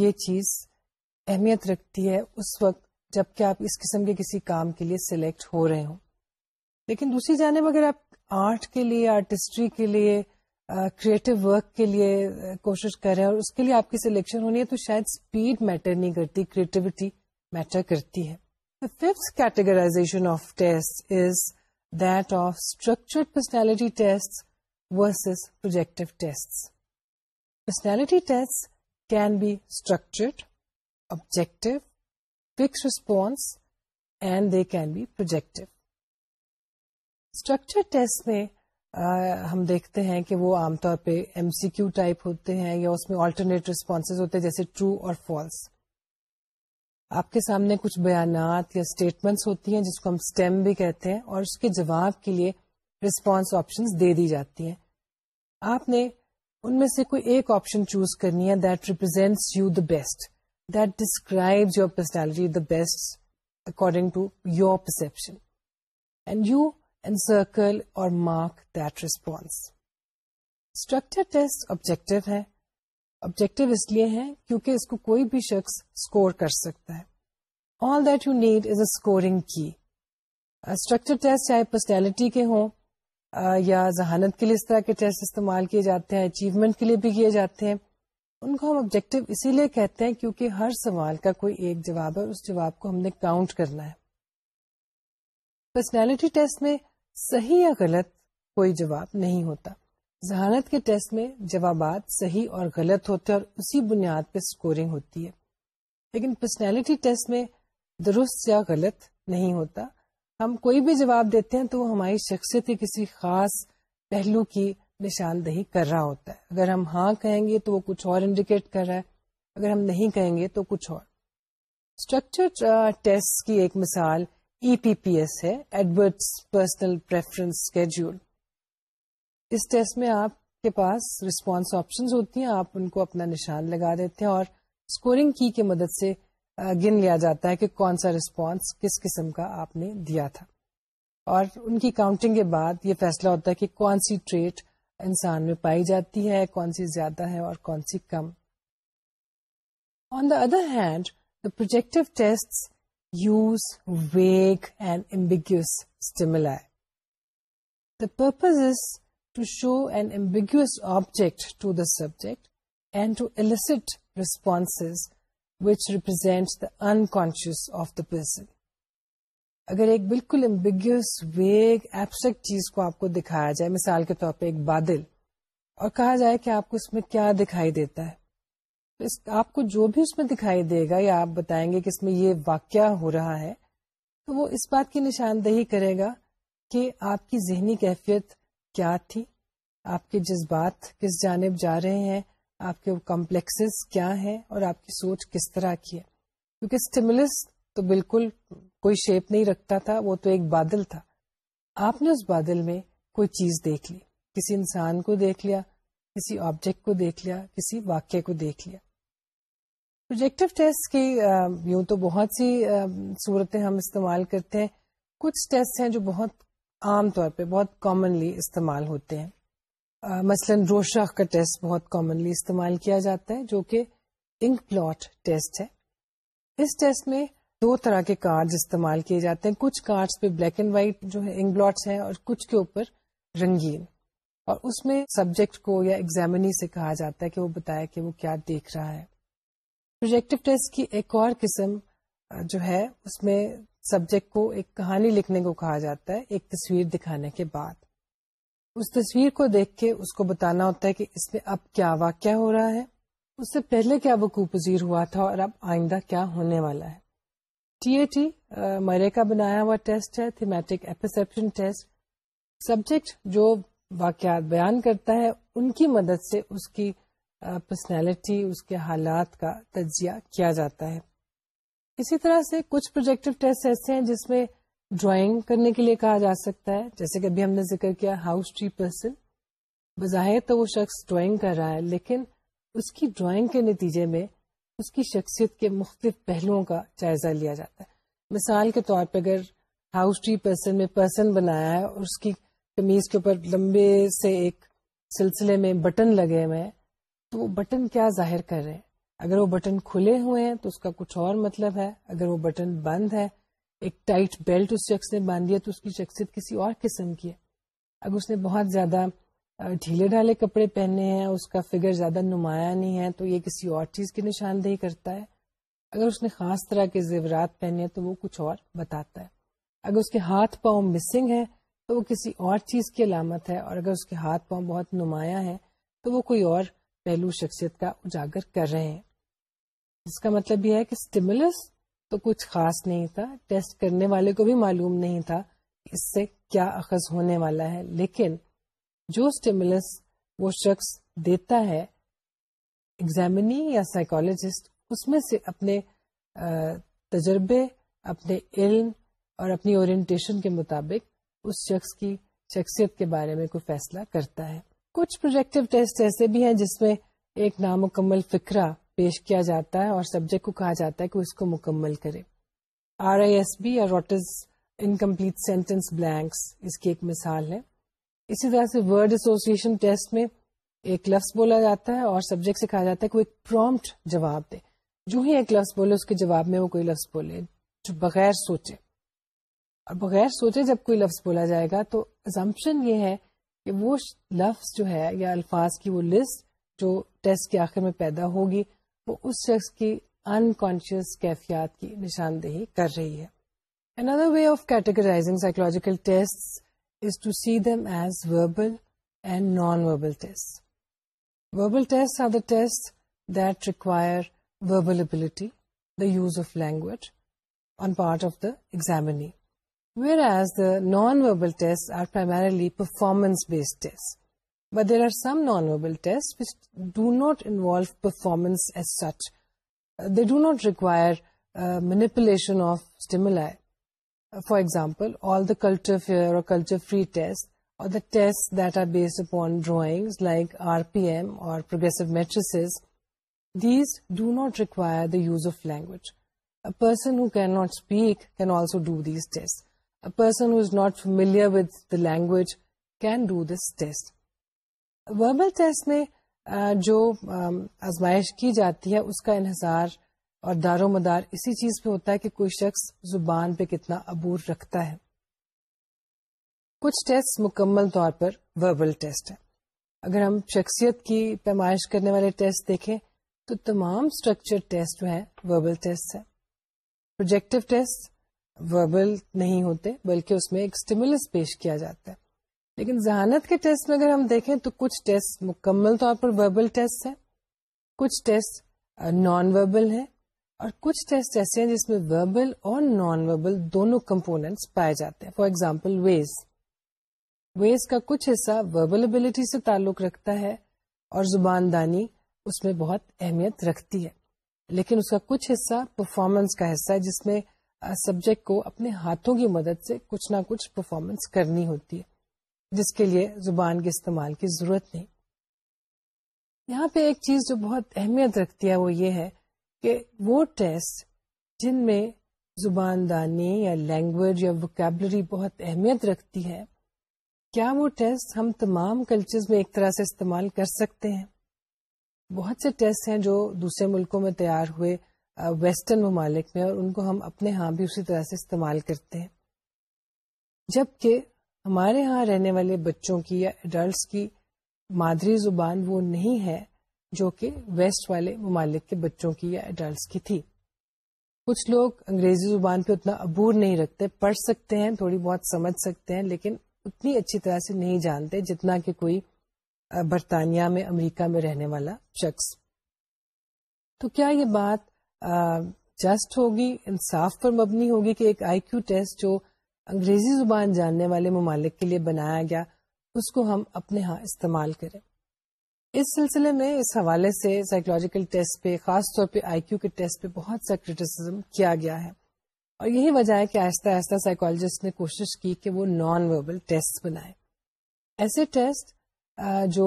یہ چیز اہمیت رکھتی ہے اس وقت جب کہ آپ اس قسم کے کسی کام کے لیے سلیکٹ ہو رہے ہوں لیکن دوسری جانب اگر آپ آرٹ کے لیے آرٹسٹری کے لیے کریٹو ورک کے لیے کوشش کر رہے ہیں اور اس کے لیے آپ کی سلیکشن ہونی ہے تو شاید اسپیڈ میٹر نہیں کرتی کریٹیوٹی میٹر کرتی ہے fifth categorization of test is that of structured personality test versus projective test personality test can be structured fix test میں ہم دیکھتے ہیں کہ وہ عام طور پہ ایم سی کیو ٹائپ ہوتے ہیں یا اس میں آلٹرنیٹ ریسپونس ہوتے ہیں جیسے ٹرو اور فالس آپ کے سامنے کچھ بیانات یا اسٹیٹمنٹس ہوتی ہیں جس کو ہم اسٹیم بھی کہتے ہیں اور اس کے جواب کے لیے رسپانس آپشن دے دی جاتی ہیں آپ نے ان میں سے کوئی ایک آپشن چوز کرنی ہے that you the best that describe your personality the best according to your perception and you and circle or mark that response structure test objective ہے آبجیکٹو اس لیے ہے کیونکہ اس کو کوئی بھی شخص اسکور کر سکتا ہے all that you need is a scoring کی اسٹرکچر ٹیسٹ چاہے پرسنالٹی کے ہوں یا ذہانت کے لیے اس طرح کے ٹیسٹ استعمال کیے جاتے ہیں اچیومنٹ کے لیے بھی کیے جاتے ہیں ان کو ہم آبجیکٹو اسی لیے کہتے ہیں کیونکہ ہر سوال کا کوئی ایک جواب ہے اس جواب کو ہم نے کاؤنٹ کرنا ہے پرسنالٹی ٹیسٹ میں صحیح یا غلط کوئی جواب نہیں ہوتا ذہانت کے ٹیسٹ میں جوابات صحیح اور غلط ہوتے ہیں اور اسی بنیاد پہ اسکورنگ ہوتی ہے لیکن پرسنالٹی ٹیسٹ میں درست یا غلط نہیں ہوتا ہم کوئی بھی جواب دیتے ہیں تو وہ ہماری شخصیت کے کسی خاص پہلو کی نشاندہی کر رہا ہوتا ہے اگر ہم ہاں کہیں گے تو وہ کچھ اور انڈیکیٹ کر رہا ہے اگر ہم نہیں کہیں گے تو کچھ اور اسٹرکچر ٹیسٹ uh, کی ایک مثال ای پی پی ایس ہے ایڈورڈ پرسنل پریفرنس اس ٹیسٹ میں آپ کے پاس ریسپانس آپشن ہوتی ہیں آپ ان کو اپنا نشان لگا دیتے ہیں اور اسکورنگ کی کے مدد سے گن لیا جاتا ہے کہ کون سا رسپانس کس قسم کا آپ نے دیا تھا اور ان کی کاؤنٹنگ کے بعد یہ فیصلہ ہوتا ہے کہ کون سی ٹریٹ انسان میں پائی جاتی ہے کون سی زیادہ ہے اور کون سی کم on the other hand the projective test use vague and stimuli the purpose is to show and ambiguous object to the subject and to elicit response unconscious of the person اگر ایک بالکل امبیگیوس ویگ ایبسٹریکٹ چیز کو آپ کو دکھایا جائے مثال کے طور پہ ایک بادل اور کہا جائے کہ آپ کو اس میں کیا دکھائی دیتا ہے اس آپ کو جو بھی اس میں دکھائی دے گا یا آپ بتائیں گے کہ اس میں یہ واقعہ ہو رہا ہے تو وہ اس بات کی نشاندہی کرے گا کہ آپ کی ذہنی کیفیت کیا تھی آپ کے جذبات کس جانب جا رہے ہیں آپ کے کمپلیکسز کیا ہیں اور آپ کی سوچ کس طرح کی ہے کیونکہ اسٹیملس تو بالکل کوئی شیپ نہیں رکھتا تھا وہ تو ایک بادل تھا آپ نے اس بادل میں کوئی چیز دیکھ لی کسی انسان کو دیکھ لیا کسی آبجیکٹ کو دیکھ لیا کسی واقعے کو دیکھ لیا پروجیکٹو ٹیسٹ کی یوں تو بہت سی صورتیں ہم استعمال کرتے ہیں کچھ ٹیسٹ ہیں جو بہت عام طور پہ بہت کامنلی استعمال ہوتے ہیں مثلا روشاخ کا ٹیسٹ بہت کامنلی استعمال کیا جاتا ہے جو کہ انک پلاٹ ٹیسٹ ہے اس ٹیسٹ میں دو طرح کے کارڈ استعمال کیے جاتے ہیں کچھ کارڈ پہ بلیک اینڈ وائٹ جو ہے انک بلاٹس ہیں اور کچھ کے اوپر رنگین اور اس میں سبجیکٹ کو یا ایگزامنی سے کہا جاتا ہے کہ وہ بتایا کہ وہ کیا دیکھ رہا ہے پروجیکٹو ٹیسٹ کی ایک اور قسم جو ہے اس میں سبجیکٹ کو ایک کہانی لکھنے کو کہا جاتا ہے ایک تصویر دکھانے کے بعد اس تصویر کو دیکھ کے اس کو بتانا ہوتا ہے کہ اس میں اب کیا واقعہ ہو رہا ہے اس سے پہلے کیا وقوع پذیر ہوا تھا اور اب آئندہ کیا ہونے والا ہے ٹی اے ٹی مرے کا بنایا ہوا ٹیسٹ ہے تھیمیٹک ایپسپشن ٹیسٹ سبجیکٹ جو واقعات بیان کرتا ہے ان کی مدد سے اس کی پرسنالٹی اس کے حالات کا تجزیہ کیا جاتا ہے اسی طرح سے کچھ پروجیکٹو ٹیسٹ ایسے ہیں جس میں ڈرائنگ کرنے کے لیے کہا جا سکتا ہے جیسے کہ ابھی ہم نے ذکر کیا ہاؤس ٹری پرسن بظاہر تو وہ شخص ڈرائنگ کر رہا ہے لیکن اس کی ڈرائنگ کے نتیجے میں اس کی شخصیت کے مختلف پہلوؤں کا جائزہ لیا جاتا ہے مثال کے طور پہ اگر ہاؤس ٹری پرسن میں پرسن بنایا ہے اور اس کی کمیز کے اوپر لمبے سے ایک سلسلے میں بٹن لگے ہوئے ہیں تو وہ بٹن کیا ظاہر کر رہے ہیں اگر وہ بٹن کھلے ہوئے ہیں تو اس کا کچھ اور مطلب ہے اگر وہ بٹن بند ہے ایک ٹائٹ بیلٹ اس شخص نے باندھ دیا تو اس کی شخصیت کسی اور قسم کی ہے اگر اس نے بہت زیادہ ڈھیلے ڈھالے کپڑے پہنے ہیں اس کا فگر زیادہ نمایاں نہیں ہے تو یہ کسی اور چیز کی نشاندہی کرتا ہے اگر اس نے خاص طرح کے زیورات پہنے ہیں تو وہ کچھ اور بتاتا ہے اگر اس کے ہاتھ پاؤں مسنگ ہے تو وہ کسی اور چیز کی علامت ہے اور اگر اس کے ہاتھ پاؤں بہت نمایاں ہیں تو وہ کوئی اور پہلو شخصیت کا اجاگر کر رہے ہیں جس کا مطلب یہ ہے کہ تو کچھ خاص نہیں تھا ٹیسٹ کرنے والے کو بھی معلوم نہیں تھا اس سے کیا اخذ ہونے والا ہے لیکن جو اسٹیملس وہ شخص دیتا ہے ایگزامنی یا سائیکولوجسٹ اس میں سے اپنے تجربے اپنے علم اور اپنی اورینٹیشن کے مطابق اس شخص کی شخصیت کے بارے میں کوئی فیصلہ کرتا ہے کچھ پروجیکٹو ٹیسٹ ایسے بھی ہیں جس میں ایک نامکمل فکرہ پیش کیا جاتا ہے اور سبجیکٹ کو کہا جاتا ہے کہ اس کو مکمل کرے R I S B what is incomplete sentence blanks اس کی ایک مثال ہے اسی طرح سے ورڈ ایسوسیشن ٹیسٹ میں ایک لفظ بولا جاتا ہے اور سبجیکٹ سے کہا جاتا ہے کہ وہ ایک پرومپٹ جواب دے جو ہی ایک لفظ بولے اس کے جواب میں وہ کوئی لفظ بولے جو بغیر سوچے اور بغیر سوچے جب کوئی لفظ بولا جائے گا تو زمپشن یہ ہے کہ وہ لفظ جو ہے یا الفاظ کی وہ لسٹ جو ٹیسٹ کے آخر میں پیدا ہوگی وہ اس شخص کی کی کیفیات نشاندہی کر رہی ہے test are the use of language on part of the examinee whereas the non verbal performance based test But there are some non-verbal tests which do not involve performance as such. Uh, they do not require uh, manipulation of stimuli. Uh, for example, all the culture-fair or culture-free tests, or the tests that are based upon drawings like RPM or progressive matrices, these do not require the use of language. A person who cannot speak can also do these tests. A person who is not familiar with the language can do this test. Verbal test میں جو آزمائش کی جاتی ہے اس کا انحصار اور دار و مدار اسی چیز پہ ہوتا ہے کہ کوئی شخص زبان پہ کتنا عبور رکھتا ہے کچھ ٹیسٹ مکمل طور پر وربل ٹیسٹ ہے اگر ہم شخصیت کی پیمائش کرنے والے ٹیسٹ دیکھیں تو تمام اسٹرکچر ٹیسٹ جو ہیں وربل ٹیسٹ ہیں پروجیکٹو ٹیسٹ وربل نہیں ہوتے بلکہ اس میں ایک اسٹیمولس پیش کیا جاتا ہے لیکن ذہانت کے ٹیسٹ میں اگر ہم دیکھیں تو کچھ ٹیسٹ مکمل طور پر وربل ٹیسٹ ہیں کچھ ٹیسٹ نان وربل ہیں اور کچھ ٹیسٹ ایسے ہیں جس میں وربل اور نان وربل دونوں کمپوننٹس پائے جاتے ہیں فار ایگزامپل ویز ویز کا کچھ حصہ وربل ابلیٹی سے تعلق رکھتا ہے اور زبان دانی اس میں بہت اہمیت رکھتی ہے لیکن اس کا کچھ حصہ پرفارمنس کا حصہ ہے جس میں سبجیکٹ کو اپنے ہاتھوں کی مدد سے کچھ نہ کچھ پرفارمنس کرنی ہوتی ہے جس کے لیے زبان کے استعمال کی ضرورت نہیں یہاں پہ ایک چیز جو بہت اہمیت رکھتی ہے وہ یہ ہے کہ وہ ٹیسٹ جن میں زبان دانی یا لینگویج یا ووکیبلری بہت اہمیت رکھتی ہے کیا وہ ٹیسٹ ہم تمام کلچرز میں ایک طرح سے استعمال کر سکتے ہیں بہت سے ٹیسٹ ہیں جو دوسرے ملکوں میں تیار ہوئے ویسٹرن ممالک میں اور ان کو ہم اپنے ہاں بھی اسی طرح سے استعمال کرتے ہیں جبکہ ہمارے ہاں رہنے والے بچوں کی یا ایڈلٹس کی مادری زبان وہ نہیں ہے جو کہ ویسٹ والے ممالک کے بچوں کی یا ایڈلٹس کی تھی کچھ لوگ انگریزی زبان پہ اتنا عبور نہیں رکھتے پڑھ سکتے ہیں تھوڑی بہت سمجھ سکتے ہیں لیکن اتنی اچھی طرح سے نہیں جانتے جتنا کہ کوئی برطانیہ میں امریکہ میں رہنے والا شخص تو کیا یہ بات جسٹ ہوگی انصاف پر مبنی ہوگی کہ ایک آئی کیو ٹیسٹ جو انگریزی زبان جاننے والے ممالک کے لیے بنایا گیا اس کو ہم اپنے ہاں استعمال کریں اس سلسلے میں اس حوالے سے سائیکولوجیکل ٹیسٹ پہ خاص طور پہ آئی کیو کے ٹیسٹ پہ بہت سا کرٹیسزم کیا گیا ہے اور یہی وجہ ہے کہ آہستہ آہستہ سائیکولوجسٹ نے کوشش کی کہ وہ نان وربل ٹیسٹ بنائے ایسے ٹیسٹ جو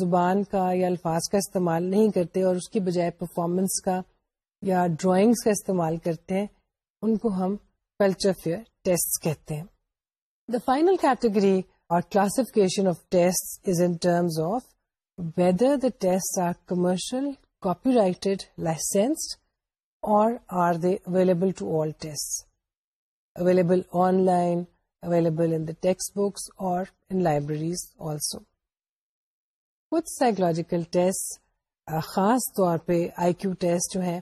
زبان کا یا الفاظ کا استعمال نہیں کرتے اور اس کی بجائے پرفارمنس کا یا ڈرائنگس کا استعمال کرتے ہیں ان کو ہم کلچر فیئر ٹیسٹ کہتے ہیں the final category or classification of test is in terms of whether the test are commercial copyrighted licensed or are they available to all test available online available in the textbooks or in libraries also کچھ psychological test خاص طور پہ آئی Q test جو ہیں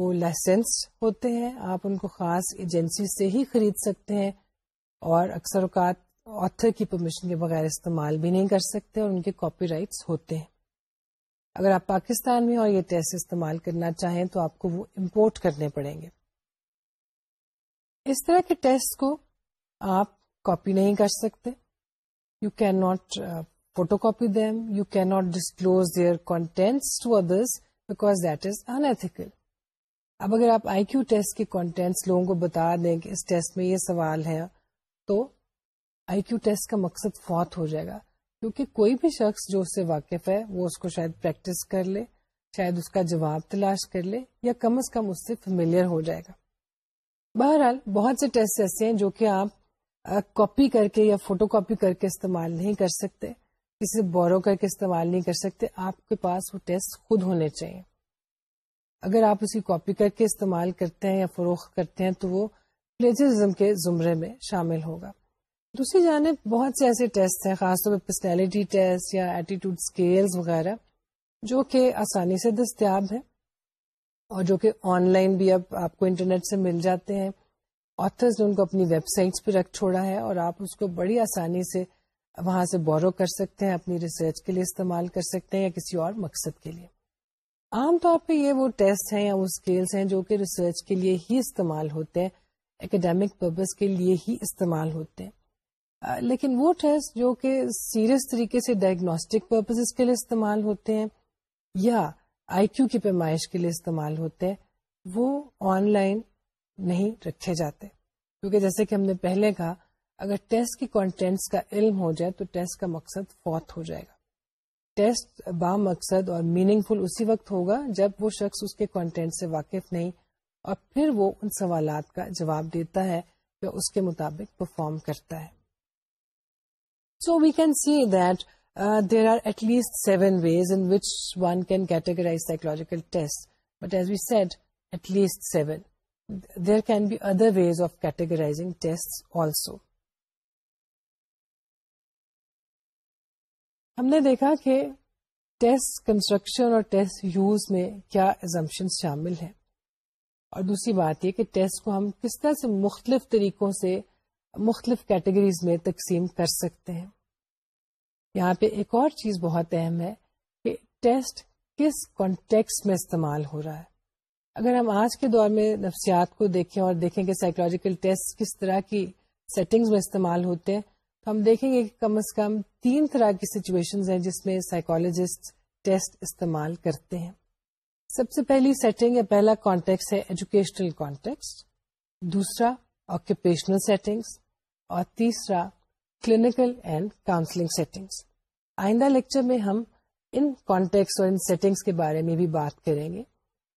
وہ licensed ہوتے ہیں آپ ان کو خاص ایجنسی سے ہی خرید سکتے ہیں اور اکثر اوقات آتھر کی پرمیشن کے بغیر استعمال بھی نہیں کر سکتے اور ان کے کاپی رائٹس ہوتے ہیں اگر آپ پاکستان میں اور یہ ٹیسٹ استعمال کرنا چاہیں تو آپ کو وہ امپورٹ کرنے پڑیں گے اس طرح کے ٹیسٹ کو آپ کاپی نہیں کر سکتے you cannot photocopy them you cannot disclose their contents to others because that is unethical اب اگر آپ آئی کیو ٹیسٹ کے کانٹینٹس لوگوں کو بتا دیں کہ اس ٹیسٹ میں یہ سوال ہے تو آئی کیو ٹیسٹ کا مقصد فوت ہو جائے گا کیونکہ کوئی بھی شخص جو اس سے واقف ہے وہ اس کو شاید پریکٹس کر لے شاید اس کا جواب تلاش کر لے یا کم از کم اس سے فیملیئر ہو جائے گا بہرحال بہت سے ٹیسٹ ایسے ہیں جو کہ آپ کاپی کر کے یا فوٹو کاپی کر کے استعمال نہیں کر سکتے کسی بورو کر کے استعمال نہیں کر سکتے آپ کے پاس وہ ٹیسٹ خود ہونے چاہیے اگر آپ اسی کاپی کر کے استعمال کرتے ہیں یا فروخت کرتے ہیں تو وہ پلیجرزم کے زمرے میں شامل ہوگا دوسری جانب بہت سے ایسے ٹیسٹ ہیں خاص طور پہ پرسنالٹی ٹیسٹ یا ایٹیٹیوڈ ایٹیٹیوڈیل وغیرہ جو کہ آسانی سے دستیاب ہیں اور جو کہ آن لائن بھی اب آپ کو انٹرنیٹ سے مل جاتے ہیں آتھرز نے ان کو اپنی ویب سائٹس پہ رکھ چھوڑا ہے اور آپ اس کو بڑی آسانی سے وہاں سے بورو کر سکتے ہیں اپنی ریسرچ کے لیے استعمال کر سکتے ہیں یا کسی اور مقصد کے لیے عام طور پہ یہ وہ ٹیسٹ ہیں یا وہ اسکیلس ہیں جو کہ ریسرچ کے لیے ہی استعمال ہوتے ہیں اکیڈیمک پرپز کے لیے ہی استعمال ہوتے ہیں لیکن وہ ٹیسٹ جو کہ سیریس طریقے سے ڈائگنوسٹک پرپزز کے لیے استعمال ہوتے ہیں یا آئی کیو کی پیمائش کے لیے استعمال ہوتے ہیں وہ آن لائن نہیں رکھے جاتے کیونکہ جیسے کہ ہم نے پہلے کہا اگر ٹیسٹ کی کانٹینٹس کا علم ہو جائے تو ٹیسٹ کا مقصد فوت ہو جائے گا ٹیسٹ با مقصد اور میننگ فل اسی وقت ہوگا جب وہ شخص اس کے کانٹینٹ سے واقف نہیں اور پھر وہ ان سوالات کا جواب دیتا ہے یا اس کے مطابق پرفارم کرتا ہے so we can see that there are at least seven ways in which one can categorize psychological test but as we said at least seven there can be other ways of categorizing test also ہم نے دیکھا کہ test construction اور test use میں کیا exemption شامل ہے اور دوسری بات یہ کہ ٹیسٹ کو ہم کس طرح سے مختلف طریقوں سے مختلف کیٹیگریز میں تقسیم کر سکتے ہیں یہاں پہ ایک اور چیز بہت اہم ہے کہ ٹیسٹ کس کانٹیکس میں استعمال ہو رہا ہے اگر ہم آج کے دور میں نفسیات کو دیکھیں اور دیکھیں کہ سائیکولوجیکل ٹیسٹ کس طرح کی سیٹنگز میں استعمال ہوتے ہیں تو ہم دیکھیں گے کہ کم از کم تین طرح کی سچویشن ہیں جس میں سائیکولوجسٹ ٹیسٹ استعمال کرتے ہیں سب سے پہلی سیٹنگ یا پہلا کانٹیکس ہے ایجوکیشنل کانٹیکس دوسرا آکوپیشنل سیٹنگس اور تیسرا کلینکل اینڈ کاؤنسلنگ سیٹنگس آئندہ لیکچر میں ہم ان کانٹیکس اور ان سیٹنگس کے بارے میں بھی بات کریں گے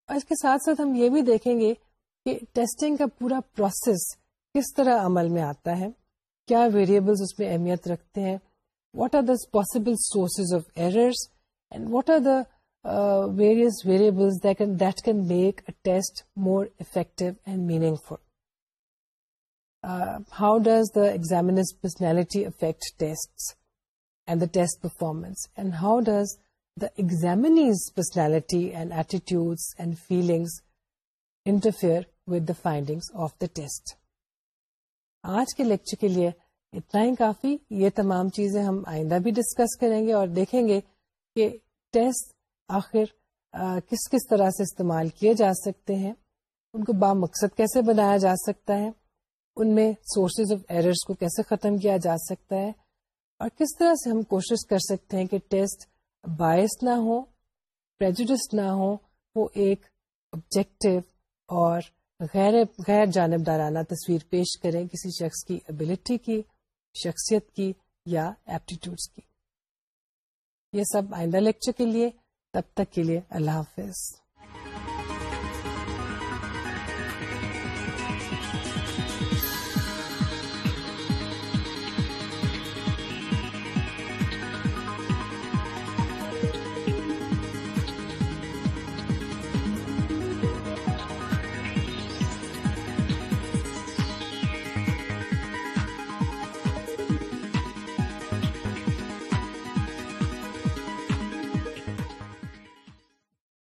اور اس کے ساتھ ساتھ ہم یہ بھی دیکھیں گے کہ ٹیسٹنگ کا پورا پروسیس کس طرح عمل میں آتا ہے کیا ویریبلز اس میں اہمیت رکھتے ہیں what are the possible sources of errors and what are the various variable that can make a test more effective and meaningful how does the personality affect test and performance and how does personality and attitudes and feelings interfere findings of the test آج کے lecture کے لیے اتنا ہی کافی یہ تمام چیزیں ہم آئندہ بھی ڈسکس کریں گے اور دیکھیں گے کہ ٹیسٹ آخر کس کس طرح سے استعمال کیے جا سکتے ہیں ان کو با مقصد کیسے بنایا جا سکتا ہے ان میں سورسز آف ایررز کو کیسے ختم کیا جا سکتا ہے اور کس طرح سے ہم کوشش کر سکتے ہیں کہ ٹیسٹ باعث نہ ہو ہوں نہ ہو وہ ایک آبجیکٹو اور غیر غیر جانبدارانہ تصویر پیش کریں کسی شخص کی ابلٹی کی شخصیت کی یا ایپٹیٹیوڈ کی یہ سب آئندہ لیکچر کے لیے تب تک کے لیے اللہ حافظ